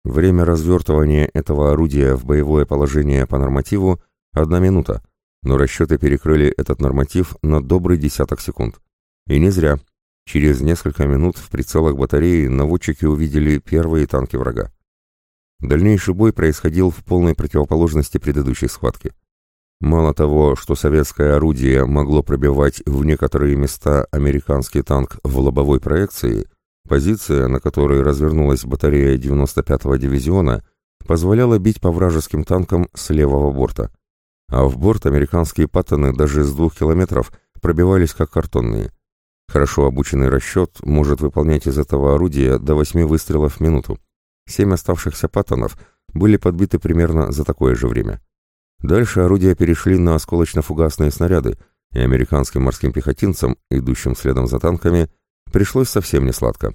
A: Время развертывания этого орудия в боевое положение по нормативу – одна минута, но расчеты перекрыли этот норматив на добрый десяток секунд. И не зря. Через несколько минут в прицелах батареи наводчики увидели первые танки врага. Дальнейший бой происходил в полной противоположности предыдущей схватки. Мало того, что советское орудие могло пробивать в некоторые места американский танк в лобовой проекции, позиция, на которой развернулась батарея 95-го дивизиона, позволяла бить по вражеским танкам с левого борта. А в борт американские паттоны даже с двух километров пробивались как картонные. Хорошо обученный расчет может выполнять из этого орудия до 8 выстрелов в минуту. Семь оставшихся паттонов были подбиты примерно за такое же время. Дальше орудия перешли на осколочно-фугасные снаряды, и американским морским пехотинцам, идущим следом за танками, пришлось совсем не сладко.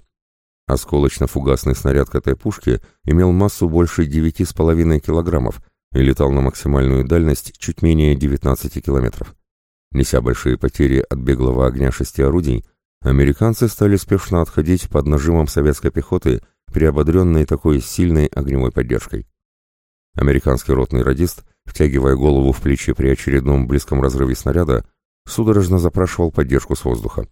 A: Осколочно-фугасный снаряд к этой пушке имел массу больше 9,5 килограммов и летал на максимальную дальность чуть менее 19 километров. Неся большие потери от беглого огня шести орудий, американцы стали спешно отходить под нажимом советской пехоты, приободренной такой сильной огневой поддержкой. Американский ротный радист, втягивая голову в плечи при очередном близком разрыве снаряда, судорожно запрашивал поддержку с воздуха.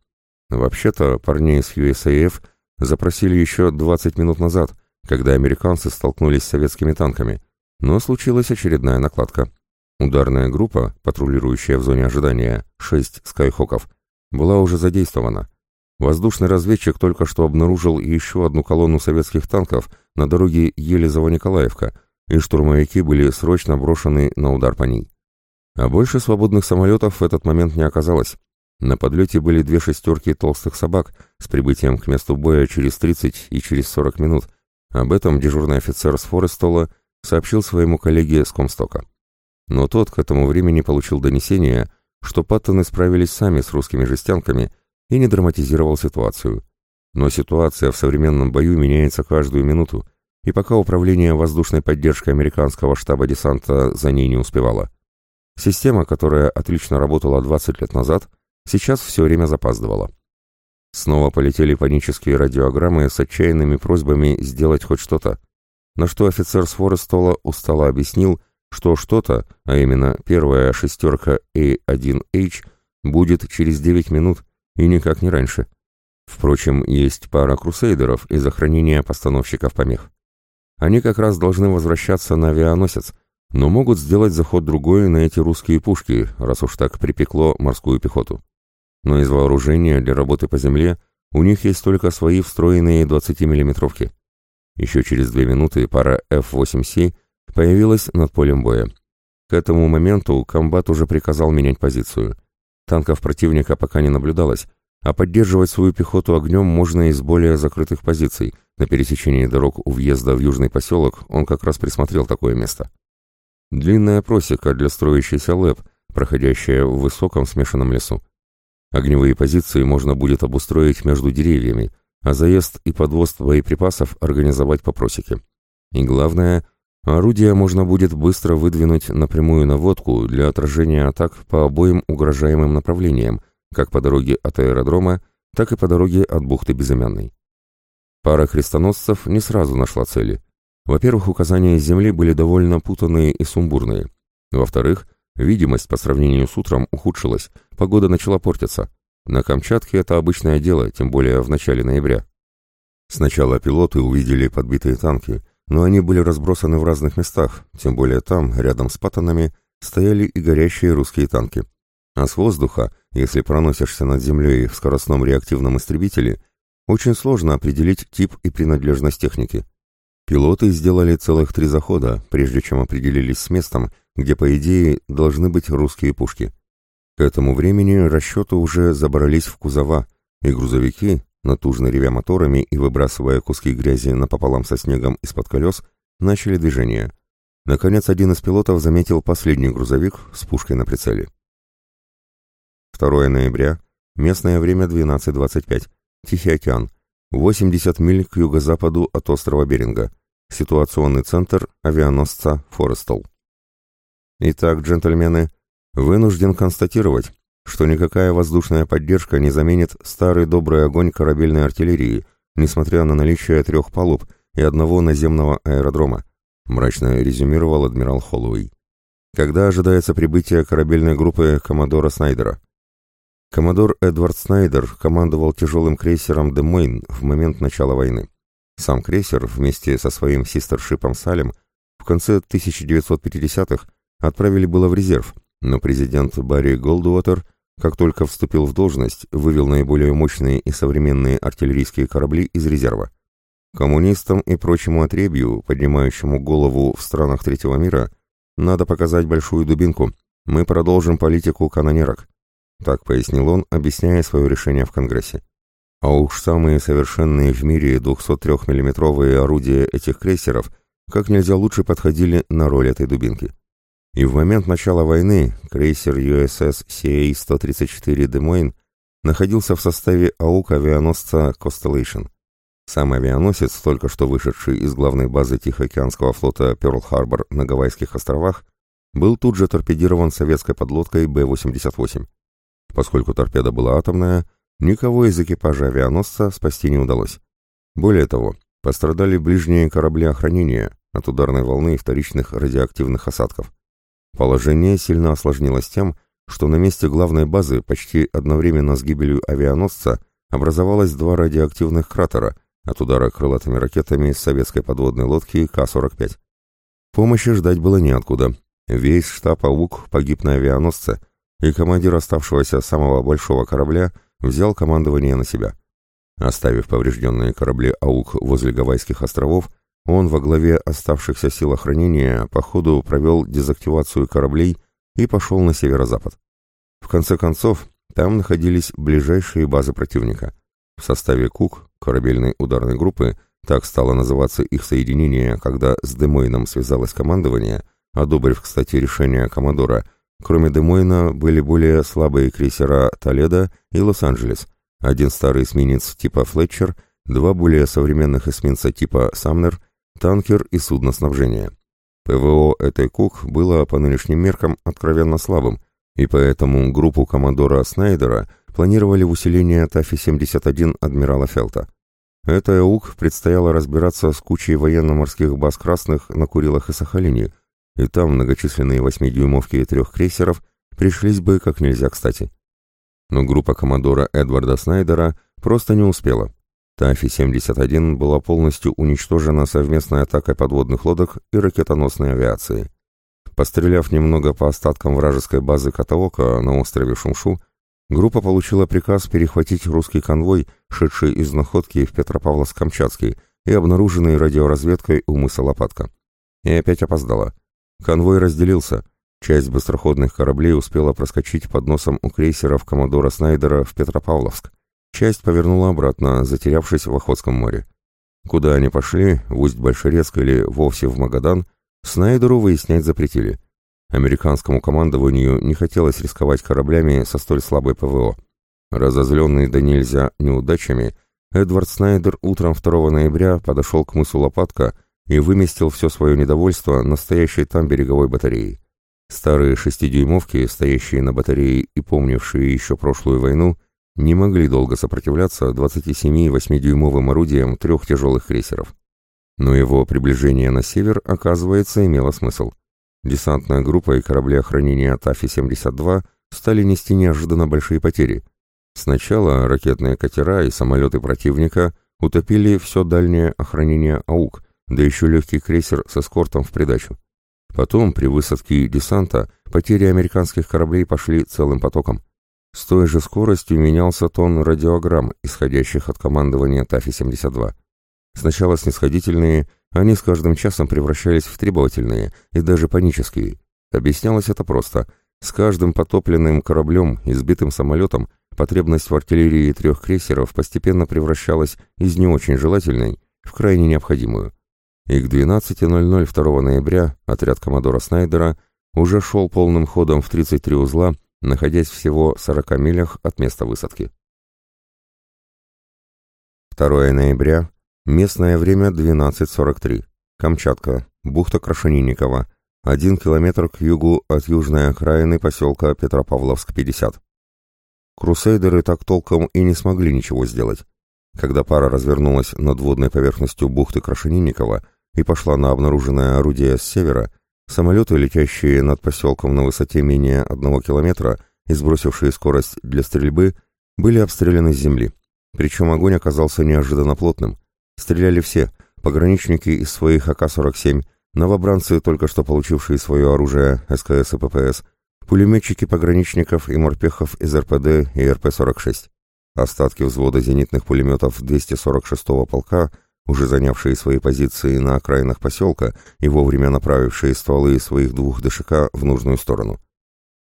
A: Вообще-то парней с USAF запросили еще 20 минут назад, когда американцы столкнулись с советскими танками, но случилась очередная накладка – Ударная группа, патрулирующая в зоне ожидания, шесть скайхоков, была уже задействована. Воздушный разведчик только что обнаружил еще одну колонну советских танков на дороге Елизово-Николаевка, и штурмовики были срочно брошены на удар по ней. А больше свободных самолетов в этот момент не оказалось. На подлете были две шестерки толстых собак с прибытием к месту боя через 30 и через 40 минут. Об этом дежурный офицер с Форестола сообщил своему коллеге с Комстока. Но тот к этому времени получил донесение, что Паттоны справились сами с русскими жестянками и не драматизировал ситуацию. Но ситуация в современном бою меняется каждую минуту, и пока управление воздушной поддержкой американского штаба десанта за ней не успевало. Система, которая отлично работала 20 лет назад, сейчас все время запаздывала. Снова полетели панические радиограммы с отчаянными просьбами сделать хоть что-то, на что офицер с Форестола устало объяснил, что что-то, а именно первая шестерка A1H, будет через 9 минут и никак не раньше. Впрочем, есть пара крусейдеров из охранения постановщиков помех. Они как раз должны возвращаться на авианосец, но могут сделать заход другой на эти русские пушки, раз уж так припекло морскую пехоту. Но из вооружения для работы по земле у них есть только свои встроенные 20-миллиметровки. Еще через две минуты пара F-8C появилась над полем боя. К этому моменту комбат уже приказал менять позицию. Танков противника пока не наблюдалось, а поддерживать свою пехоту огнем можно из более закрытых позиций. На пересечении дорог у въезда в южный поселок он как раз присмотрел такое место. Длинная просека для строящейся ЛЭП, проходящая в высоком смешанном лесу. Огневые позиции можно будет обустроить между деревьями, а заезд и подвоз боеприпасов организовать по просеке. И главное, орудие можно будет быстро выдвинуть на прямую наводку для отражения атак по обоим угрожаемым направлениям, как по дороге от аэродрома, так и по дороге от бухты Безымянной. Пара крестоносцев не сразу нашла цели. Во-первых, указания земли были довольно путанные и сумбурные. Во-вторых, видимость по сравнению с утром ухудшилась, погода начала портиться. На Камчатке это обычное дело, тем более в начале ноября. Сначала пилоты увидели подбитые танки, но они были разбросаны в разных местах, тем более там, рядом с патонами, стояли и горящие русские танки. А с воздуха, если проносишься над землей в скоростном реактивном истребителе, очень сложно определить тип и принадлежность техники. Пилоты сделали целых три захода, прежде чем определились с местом, где, по идее, должны быть русские пушки. К этому времени расчеты уже забрались в кузова, и грузовики, натужно ревя моторами и выбрасывая куски грязи напополам со снегом из-под колес, начали движение. Наконец, один из пилотов заметил последний грузовик с пушкой на прицеле. 2 ноября, местное время 12.25, Тихий океан, 80 миль к юго-западу от острова Беринга, ситуационный центр авианосца Форестол. Итак, джентльмены, вынужден констатировать, что никакая воздушная поддержка не заменит старый добрый огонь корабельной артиллерии, несмотря на наличие трех палуб и одного наземного аэродрома, мрачно резюмировал адмирал Холлоуэй. Когда ожидается прибытие корабельной группы коммодора Снайдера? Коммодор Эдвард Снайдер командовал тяжелым крейсером «Демойн» в момент начала войны. Сам крейсер вместе со своим систершипом «Салем» в конце 1950-х отправили было в резерв, но президент Барри Голдуотер, как только вступил в должность, вывел наиболее мощные и современные артиллерийские корабли из резерва. Коммунистам и прочему отребью, поднимающему голову в странах третьего мира, надо показать большую дубинку. Мы продолжим политику канонерок. Так пояснил он, объясняя свое решение в Конгрессе. А уж самые совершенные в мире 203 миллиметровые орудия этих крейсеров как нельзя лучше подходили на роль этой дубинки. И в момент начала войны крейсер USS CA-134 Des находился в составе АУК авианосца Constellation. Сам авианосец, только что вышедший из главной базы Тихоокеанского флота Пёрл-Харбор на Гавайских островах, был тут же торпедирован советской подлодкой Б-88. Поскольку торпеда была атомная, никого из экипажа авианосца спасти не удалось. Более того, пострадали ближние корабли охранения от ударной волны и вторичных радиоактивных осадков. Положение сильно осложнилось тем, что на месте главной базы почти одновременно с гибелью авианосца образовалось два радиоактивных кратера от удара крылатыми ракетами с советской подводной лодки К-45. Помощи ждать было неоткуда. Весь штаб «Аук» погиб на авианосце – и командир оставшегося самого большого корабля взял командование на себя. Оставив поврежденные корабли «Аук» возле Гавайских островов, он во главе оставшихся сил охранения по ходу провел дезактивацию кораблей и пошел на северо-запад. В конце концов, там находились ближайшие базы противника. В составе КУК, корабельной ударной группы, так стало называться их соединение, когда с Демойном связалось командование, одобрив, кстати, решение Коммодора, кроме Демойна были более слабые крейсера «Толедо» и «Лос-Анджелес», один старый эсминец типа «Флетчер», два более современных эсминца типа «Самнер», танкер и судно снабжения. ПВО этой КУК было по нынешним меркам откровенно слабым, и поэтому группу командора Снайдера планировали усиление Тафи-71 адмирала Фелта. Этой АУК предстояло разбираться с кучей военно-морских баз красных на Курилах и Сахалине, и там многочисленные восьмидюймовки и трех крейсеров пришлись бы как нельзя кстати. Но группа командора Эдварда Снайдера просто не успела. Тафи-71 была полностью уничтожена совместной атакой подводных лодок и ракетоносной авиации. Постреляв немного по остаткам вражеской базы Катаока на острове Шумшу, группа получила приказ перехватить русский конвой, шедший из находки в Петропавловск-Камчатский и обнаруженный радиоразведкой у мыса Лопатка. И опять опоздала. Конвой разделился. Часть быстроходных кораблей успела проскочить под носом у крейсеров Коммодора Снайдера в Петропавловск, Часть повернула обратно, затерявшись в Охотском море. Куда они пошли, в Усть-Большерецк или вовсе в Магадан, Снайдеру выяснять запретили. Американскому командованию не хотелось рисковать кораблями со столь слабой ПВО. Разозленный до нельзя неудачами, Эдвард Снайдер утром 2 ноября подошел к мысу Лопатка и выместил все свое недовольство на стоящей там береговой батареи. Старые шестидюймовки, стоящие на батарее и помнившие еще прошлую войну, не могли долго сопротивляться 27-8-дюймовым орудиям трех тяжелых крейсеров. Но его приближение на север, оказывается, имело смысл. Десантная группа и корабли охранения Тафи-72 стали нести неожиданно большие потери. Сначала ракетные катера и самолеты противника утопили все дальнее охранение АУК, да еще легкий крейсер с эскортом в придачу. Потом, при высадке десанта, потери американских кораблей пошли целым потоком. С той же скоростью менялся тон радиограмм, исходящих от командования Тафи-72. Сначала снисходительные, они с каждым часом превращались в требовательные и даже панические. Объяснялось это просто. С каждым потопленным кораблем и сбитым самолетом потребность в артиллерии трех крейсеров постепенно превращалась из не очень желательной в крайне необходимую. И к 12.00 2 ноября отряд коммодора Снайдера уже шел полным ходом в 33 узла находясь всего в 40 милях от места высадки. 2 ноября, местное время 12.43, Камчатка, бухта Крашенинникова, 1 километр к югу от южной окраины поселка Петропавловск-50. Крусейдеры так толком и не смогли ничего сделать. Когда пара развернулась над водной поверхностью бухты Крашенинникова и пошла на обнаруженное орудие с севера, Самолеты, летящие над поселком на высоте менее одного километра и сбросившие скорость для стрельбы, были обстреляны с земли. Причем огонь оказался неожиданно плотным. Стреляли все, пограничники из своих АК-47, новобранцы, только что получившие свое оружие СКС и ППС, пулеметчики пограничников и морпехов из РПД и РП-46. Остатки взвода зенитных пулеметов 246-го полка уже занявшие свои позиции на окраинах поселка и вовремя направившие стволы своих двух ДШК в нужную сторону.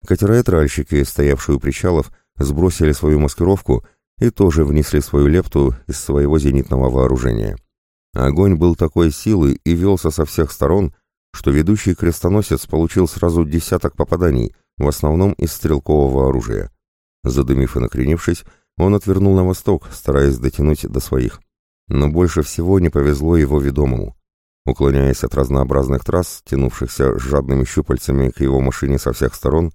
A: Катера и тральщики, стоявшие у причалов, сбросили свою маскировку и тоже внесли свою лепту из своего зенитного вооружения. Огонь был такой силы и велся со всех сторон, что ведущий крестоносец получил сразу десяток попаданий, в основном из стрелкового оружия. Задымив и накренившись, он отвернул на восток, стараясь дотянуть до своих. Но больше всего не повезло его ведомому. Уклоняясь от разнообразных трасс, тянувшихся с жадными щупальцами к его машине со всех сторон,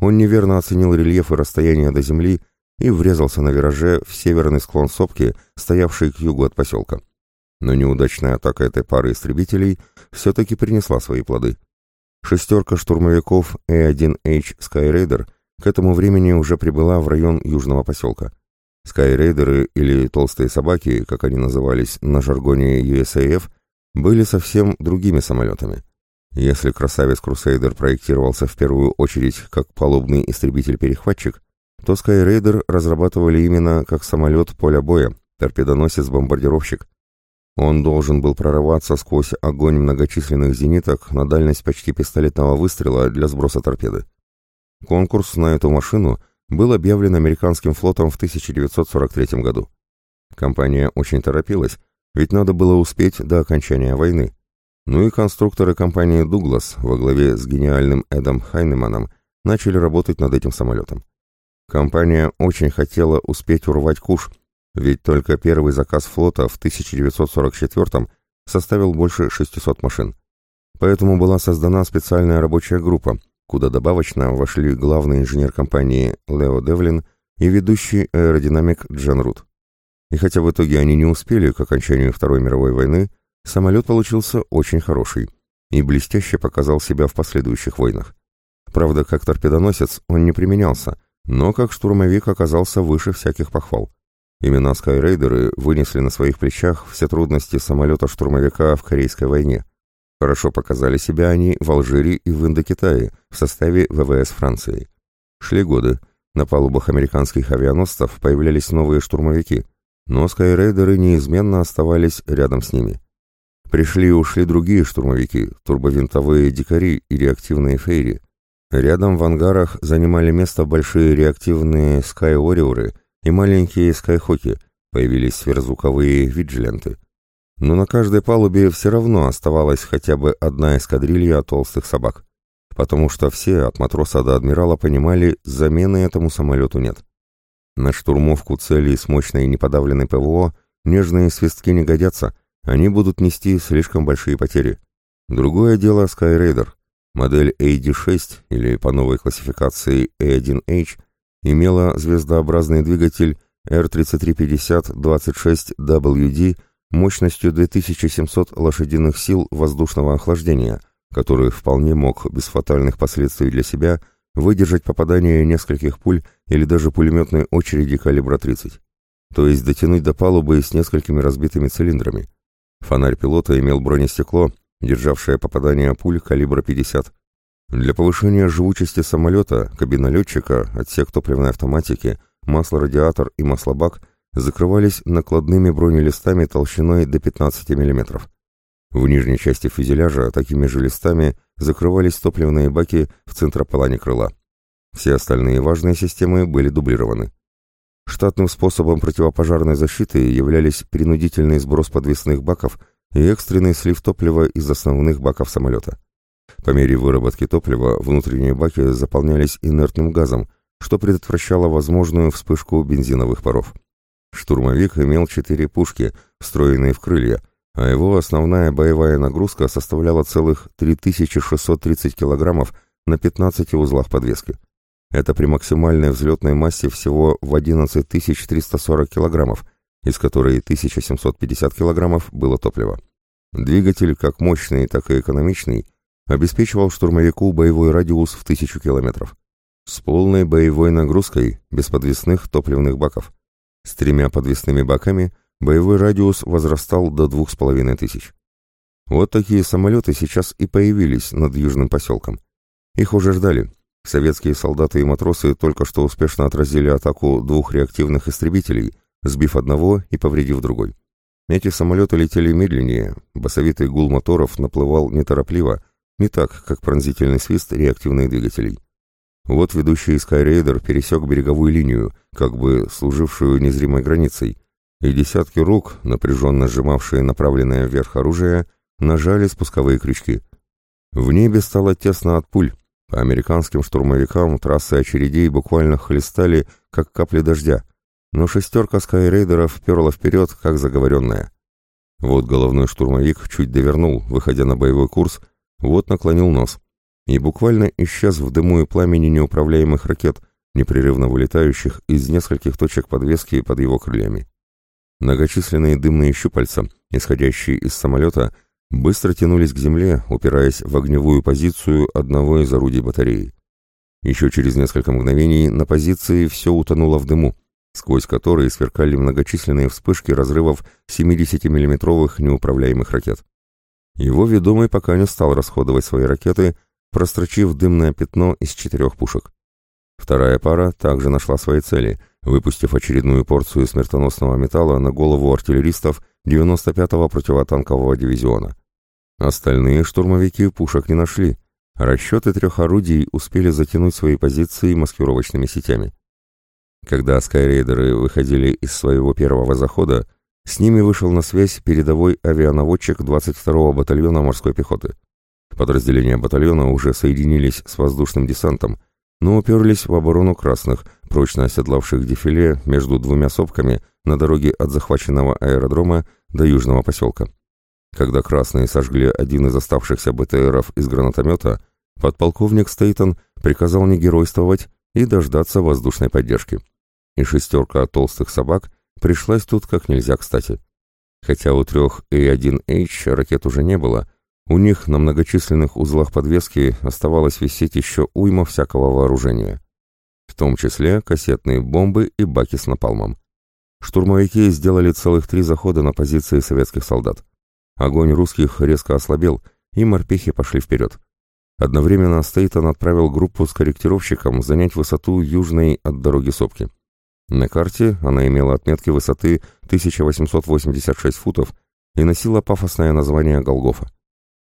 A: он неверно оценил рельеф и расстояние до земли и врезался на вираже в северный склон сопки, стоявший к югу от поселка. Но неудачная атака этой пары истребителей все-таки принесла свои плоды. Шестерка штурмовиков A1H Skyraider к этому времени уже прибыла в район южного поселка. Скайрейдеры или толстые собаки, как они назывались на жаргоне USAF, были совсем другими самолетами. Если красавец Крусейдер проектировался в первую очередь как палубный истребитель-перехватчик, то Скайрейдер разрабатывали именно как самолет поля боя, торпедоносец-бомбардировщик. Он должен был прорываться сквозь огонь многочисленных зениток на дальность почти пистолетного выстрела для сброса торпеды. Конкурс на эту машину был объявлен американским флотом в 1943 году. Компания очень торопилась, ведь надо было успеть до окончания войны. Ну и конструкторы компании «Дуглас» во главе с гениальным Эдом Хайнеманом начали работать над этим самолетом. Компания очень хотела успеть урвать куш, ведь только первый заказ флота в 1944 составил больше 600 машин. Поэтому была создана специальная рабочая группа, куда добавочно вошли главный инженер компании Лео Девлин и ведущий аэродинамик Джен Рут. И хотя в итоге они не успели к окончанию Второй мировой войны, самолет получился очень хороший и блестяще показал себя в последующих войнах. Правда, как торпедоносец он не применялся, но как штурмовик оказался выше всяких похвал. Именно скайрейдеры вынесли на своих плечах все трудности самолета-штурмовика в Корейской войне. Хорошо показали себя они в Алжире и в Индокитае в составе ВВС Франции. Шли годы, на палубах американских авианосцев появлялись новые штурмовики, но скайрейдеры неизменно оставались рядом с ними. Пришли и ушли другие штурмовики, турбовинтовые дикари и реактивные фейри. Рядом в ангарах занимали место большие реактивные скай-ориоры и маленькие скайхоки, появились сверхзвуковые виджиленты. Но на каждой палубе все равно оставалась хотя бы одна эскадрилья толстых собак, потому что все, от матроса до адмирала, понимали, замены этому самолету нет. На штурмовку целей с мощной неподавленной ПВО нежные свистки не годятся, они будут нести слишком большие потери. Другое дело Skyraider. Модель AD-6, или по новой классификации A1H, имела звездообразный двигатель R3350-26WD мощностью 2700 лошадиных сил воздушного охлаждения, который вполне мог без фатальных последствий для себя выдержать попадание нескольких пуль или даже пулеметной очереди калибра 30. То есть дотянуть до палубы с несколькими разбитыми цилиндрами. Фонарь пилота имел бронестекло, державшее попадание пуль калибра 50. Для повышения живучести самолета, кабина летчика, отсек топливной автоматики, масло-радиатор и маслобак закрывались накладными бронелистами толщиной до 15 мм. В нижней части фюзеляжа такими же листами закрывались топливные баки в центрополане крыла. Все остальные важные системы были дублированы. Штатным способом противопожарной защиты являлись принудительный сброс подвесных баков и экстренный слив топлива из основных баков самолета. По мере выработки топлива внутренние баки заполнялись инертным газом, что предотвращало возможную вспышку бензиновых паров. Штурмовик имел четыре пушки, встроенные в крылья, а его основная боевая нагрузка составляла целых 3630 килограммов на 15 узлах подвески. Это при максимальной взлетной массе всего в 11340 килограммов, из которой 1750 килограммов было топлива. Двигатель, как мощный, так и экономичный, обеспечивал штурмовику боевой радиус в 1000 километров. С полной боевой нагрузкой, без подвесных топливных баков. С тремя подвесными баками боевой радиус возрастал до 2500. Вот такие самолеты сейчас и появились над южным поселком. Их уже ждали, Советские солдаты и матросы только что успешно отразили атаку двух реактивных истребителей, сбив одного и повредив другой. Эти самолеты летели медленнее, басовитый гул моторов наплывал неторопливо, не так, как пронзительный свист реактивных двигателей. Вот ведущий Skyraider пересек береговую линию, как бы служившую незримой границей, и десятки рук, напряженно сжимавшие направленное вверх оружие, нажали спусковые крючки. В небе стало тесно от пуль, по американским штурмовикам трассы очередей буквально хлестали, как капли дождя, но шестерка скайрейдеров перла вперед, как заговоренная. Вот головной штурмовик чуть довернул, выходя на боевой курс, вот наклонил нос и буквально исчез в дыму и пламени неуправляемых ракет, непрерывно вылетающих из нескольких точек подвески под его крыльями. Многочисленные дымные щупальца, исходящие из самолета, — быстро тянулись к земле, упираясь в огневую позицию одного из орудий батареи. Еще через несколько мгновений на позиции все утонуло в дыму, сквозь которые сверкали многочисленные вспышки разрывов 70-миллиметровых неуправляемых ракет. Его ведомый пока не стал расходовать свои ракеты, прострочив дымное пятно из четырех пушек. Вторая пара также нашла свои цели, выпустив очередную порцию смертоносного металла на голову артиллеристов 95-го противотанкового дивизиона. Остальные штурмовики пушек не нашли, расчеты трех орудий успели затянуть свои позиции маскировочными сетями. Когда скайрейдеры выходили из своего первого захода, с ними вышел на связь передовой авианаводчик 22-го батальона морской пехоты. Подразделения батальона уже соединились с воздушным десантом, но уперлись в оборону красных, прочно оседлавших дефиле между двумя сопками на дороге от захваченного аэродрома до южного поселка. Когда красные сожгли один из оставшихся БТРов из гранатомета, подполковник Стейтон приказал не геройствовать и дождаться воздушной поддержки. И шестерка толстых собак пришлась тут как нельзя кстати. Хотя у трех A1H ракет уже не было, у них на многочисленных узлах подвески оставалось висеть еще уйма всякого вооружения. В том числе кассетные бомбы и баки с напалмом. Штурмовики сделали целых три захода на позиции советских солдат. Огонь русских резко ослабел, и морпехи пошли вперед. Одновременно Стейтон отправил группу с корректировщиком занять высоту южной от дороги сопки. На карте она имела отметки высоты 1886 футов и носила пафосное название Голгофа.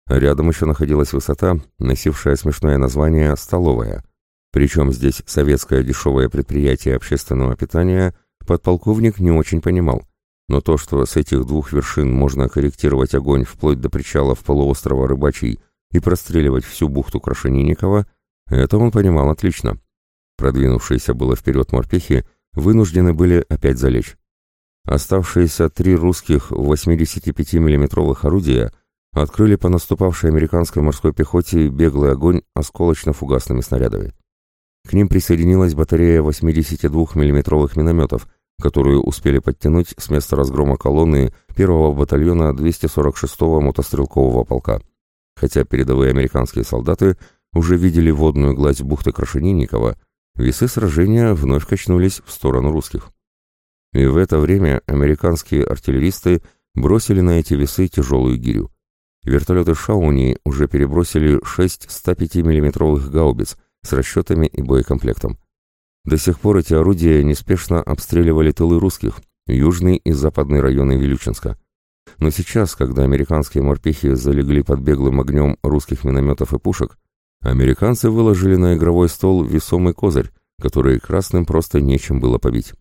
A: Рядом еще находилась высота, носившая смешное название «Столовая». Причем здесь советское дешевое предприятие общественного питания подполковник не очень понимал. Но то, что с этих двух вершин можно корректировать огонь вплоть до причалов полуострова Рыбачий и простреливать всю бухту Крашенинникова, это он понимал отлично. Продвинувшиеся было вперед морпехи вынуждены были опять залечь. Оставшиеся три русских 85 миллиметровых орудия открыли по наступавшей американской морской пехоте беглый огонь осколочно-фугасными снарядами. К ним присоединилась батарея 82 миллиметровых минометов, которую успели подтянуть с места разгрома колонны первого батальона 246-го мотострелкового полка хотя передовые американские солдаты уже видели водную гладь бухты Крашенинникова, весы сражения вновь качнулись в сторону русских. И в это время американские артиллеристы бросили на эти весы тяжелую гирю. Вертолеты Шауни уже перебросили 6 105 миллиметровых гаубиц с расчетами и боекомплектом. До сих пор эти орудия неспешно обстреливали тылы русских, южный и западный районы Вилючинска. Но сейчас, когда американские морпехи залегли под беглым огнем русских минометов и пушек, американцы выложили на игровой стол весомый козырь, который красным просто нечем было побить.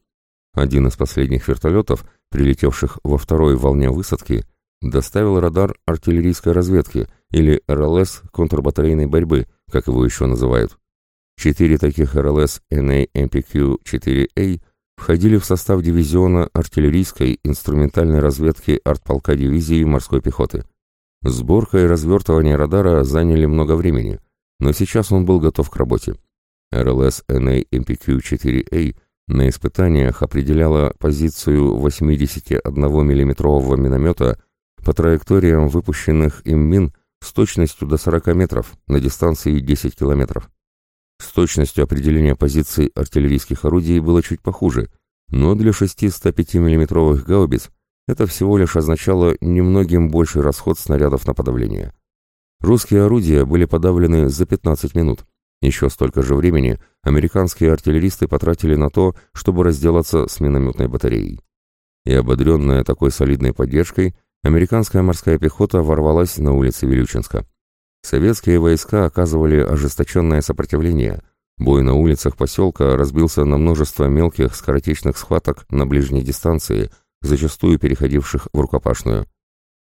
A: Один из последних вертолетов, прилетевших во второй волне высадки, доставил радар артиллерийской разведки, или РЛС контрбатарейной борьбы, как его еще называют. Четыре таких РЛС NA-MPQ-4A – входили в состав дивизиона артиллерийской инструментальной разведки артполка дивизии морской пехоты. Сборка и развертывание радара заняли много времени, но сейчас он был готов к работе. РЛС NA MPQ-4A на испытаниях определяла позицию 81 миллиметрового миномета по траекториям выпущенных им мин с точностью до 40 метров на дистанции 10 километров. С точностью определения позиций артиллерийских орудий было чуть похуже, но для 605 миллиметровых гаубиц это всего лишь означало немногим больший расход снарядов на подавление. Русские орудия были подавлены за 15 минут. Еще столько же времени американские артиллеристы потратили на то, чтобы разделаться с минометной батареей. И ободренная такой солидной поддержкой, американская морская пехота ворвалась на улицы Вилючинска. Советские войска оказывали ожесточенное сопротивление. Бой на улицах поселка разбился на множество мелких скоротечных схваток на ближней дистанции, зачастую переходивших в рукопашную.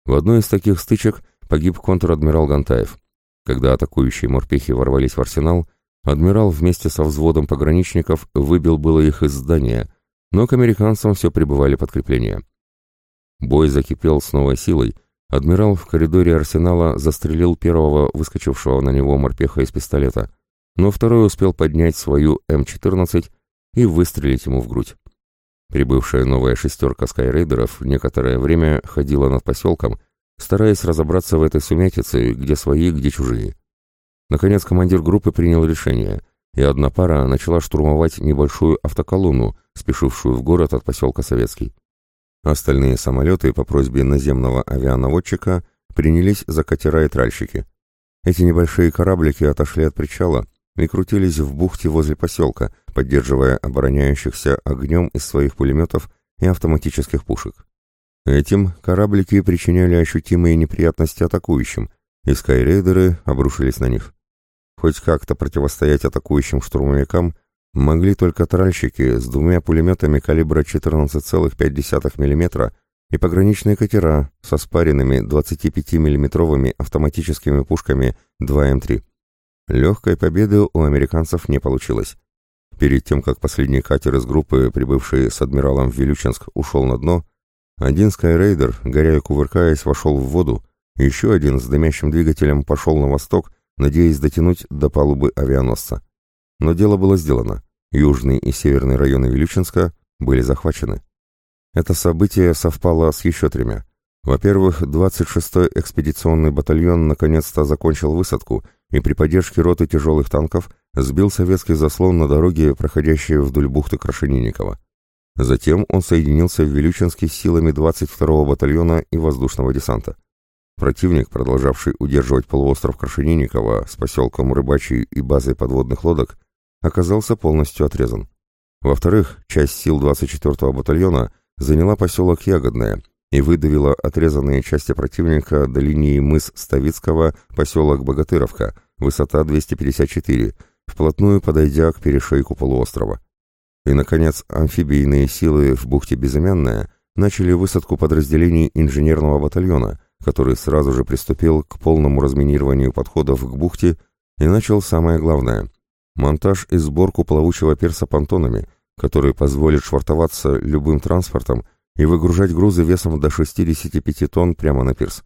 A: В одной из таких стычек погиб контр-адмирал Гантаев. Когда атакующие морпехи ворвались в арсенал, адмирал вместе со взводом пограничников выбил было их из здания, но к американцам все прибывали подкрепления. Бой закипел с новой силой, Адмирал в коридоре арсенала застрелил первого выскочившего на него морпеха из пистолета, но второй успел поднять свою М-14 и выстрелить ему в грудь. Прибывшая новая шестерка скайрейдеров некоторое время ходила над поселком, стараясь разобраться в этой сумятице, где свои, где чужие. Наконец командир группы принял решение, и одна пара начала штурмовать небольшую автоколонну, спешившую в город от поселка Советский. Остальные самолеты по просьбе наземного авианаводчика принялись за катера и тральщики. Эти небольшие кораблики отошли от причала и крутились в бухте возле поселка, поддерживая обороняющихся огнем из своих пулеметов и автоматических пушек. Этим кораблики причиняли ощутимые неприятности атакующим, и скайрейдеры обрушились на них. Хоть как-то противостоять атакующим штурмовикам могли только тральщики с двумя пулеметами калибра 14,5 мм и пограничные катера со спаренными 25 миллиметровыми автоматическими пушками 2М3. Легкой победы у американцев не получилось. Перед тем, как последний катер из группы, прибывший с адмиралом в Вилючинск, ушел на дно, один скайрейдер, горя и кувыркаясь, вошел в воду, еще один с дымящим двигателем пошел на восток, надеясь дотянуть до палубы авианосца. Но дело было сделано. Южный и северный районы Вилючинска были захвачены. Это событие совпало с еще тремя. Во-первых, 26-й экспедиционный батальон наконец-то закончил высадку и при поддержке роты тяжелых танков сбил советский заслон на дороге, проходящей вдоль бухты Крашенинникова. Затем он соединился в Вилючинске с силами 22-го батальона и воздушного десанта. Противник, продолжавший удерживать полуостров Крашенинникова с поселком Рыбачий и базой подводных лодок, оказался полностью отрезан. Во-вторых, часть сил 24-го батальона заняла поселок Ягодное и выдавила отрезанные части противника до линии мыс Ставицкого, поселок Богатыровка, высота 254, вплотную подойдя к перешейку полуострова. И, наконец, амфибийные силы в бухте Безымянная начали высадку подразделений инженерного батальона, который сразу же приступил к полному разминированию подходов к бухте и начал самое главное – монтаж и сборку плавучего перса понтонами, который позволит швартоваться любым транспортом и выгружать грузы весом до 65 тонн прямо на пирс.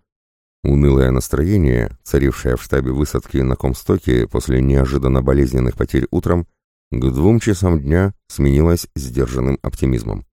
A: Унылое настроение, царившее в штабе высадки на Комстоке после неожиданно болезненных потерь утром, к двум часам дня сменилось сдержанным оптимизмом.